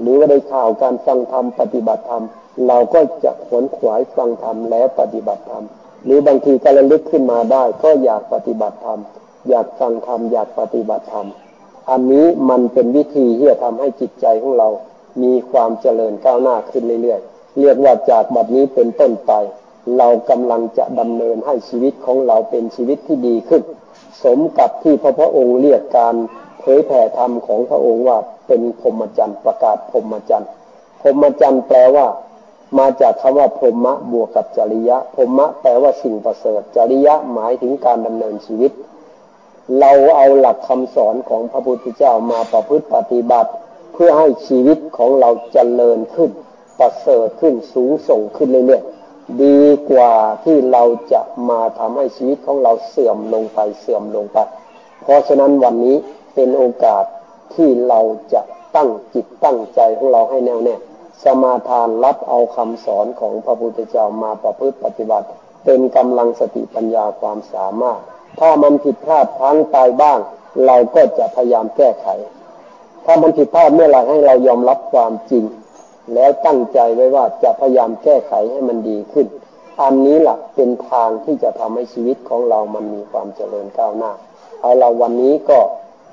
หรือว่าได้ข่าวการฟังธรรมปฏิบัติธรรม เราก็จะขวนขวายฟังธรรมแล้วปฏิบัติธรรม หรือบางทีก็ระลึกขึ้นมาได้ ก็อยากปฏิบัติธรรม อยากฟังธรรมอยากปฏิบัติธรรม อันนี้มันเป็นวิธีที่จะทำให้จิตใจของเรา มีความเจริญก้าวหน้าขึ้นเรื่อยๆ เรียกว่าจากบัดนี้เป็นต้นไป เรากำลังจะดำเนินให้ชีวิตของเราเป็นชีวิตที่ดีขึ้น สมกับที่พระพระองค์เรียกการเผยแผ่ธรรมของพระองค์ว่าเป็นพรหมจรรย์ประกาศพรหมจรรย์พรหมจรรย์แปลว่า มาจากคำว่าพรหมะบวกกับจริยะพรหมะแปลว่าสิ่งประเสริฐจริยะหมายถึงการดำเนินชีวิต เราเอาหลักคำสอนของพระพุทธเจ้ามาประพฤติปฏิบัติ เพื่อให้ชีวิตของเราเจริญขึ้น ประเสริฐขึ้นสูงส่งขึ้นเรื่อยๆดีกว่าที่เราจะมาทำให้ชีวิตของเราเสื่อมลงไปเสื่อมลงไป เพราะฉะนั้นวันนี้เป็นโอกาสที่เราจะตั้งจิตตั้งใจของเราให้แน่วแน่สมาทานรับเอาคำสอนของพระพุทธเจ้ามาประพฤติปฏิบัติ เป็นกำลังสติปัญญาความสามารถ ถ้ามันผิดพลาดพังไปบ้าง เราก็จะพยายามแก้ไข ถ้ามันผิดพลาดเมื่อไหร่ให้เรายอมรับความจริง แล้วตั้งใจไว้ว่าจะพยายามแก้ไขให้มันดีขึ้น อันนี้แหละเป็นทางที่จะทำให้ชีวิตของเรามันมีความเจริญก้าวหน้า เอาเราวันนี้ก็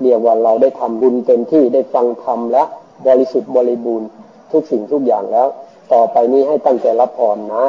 เรียกว่าเราได้ทำบุญเต็มที่ได้ฟังธรรมและบริสุทธิ์บริบูรณ์ทุกสิ่งทุกอย่างแล้ว ต่อไปนี้ให้ตั้งใจรับพรนะ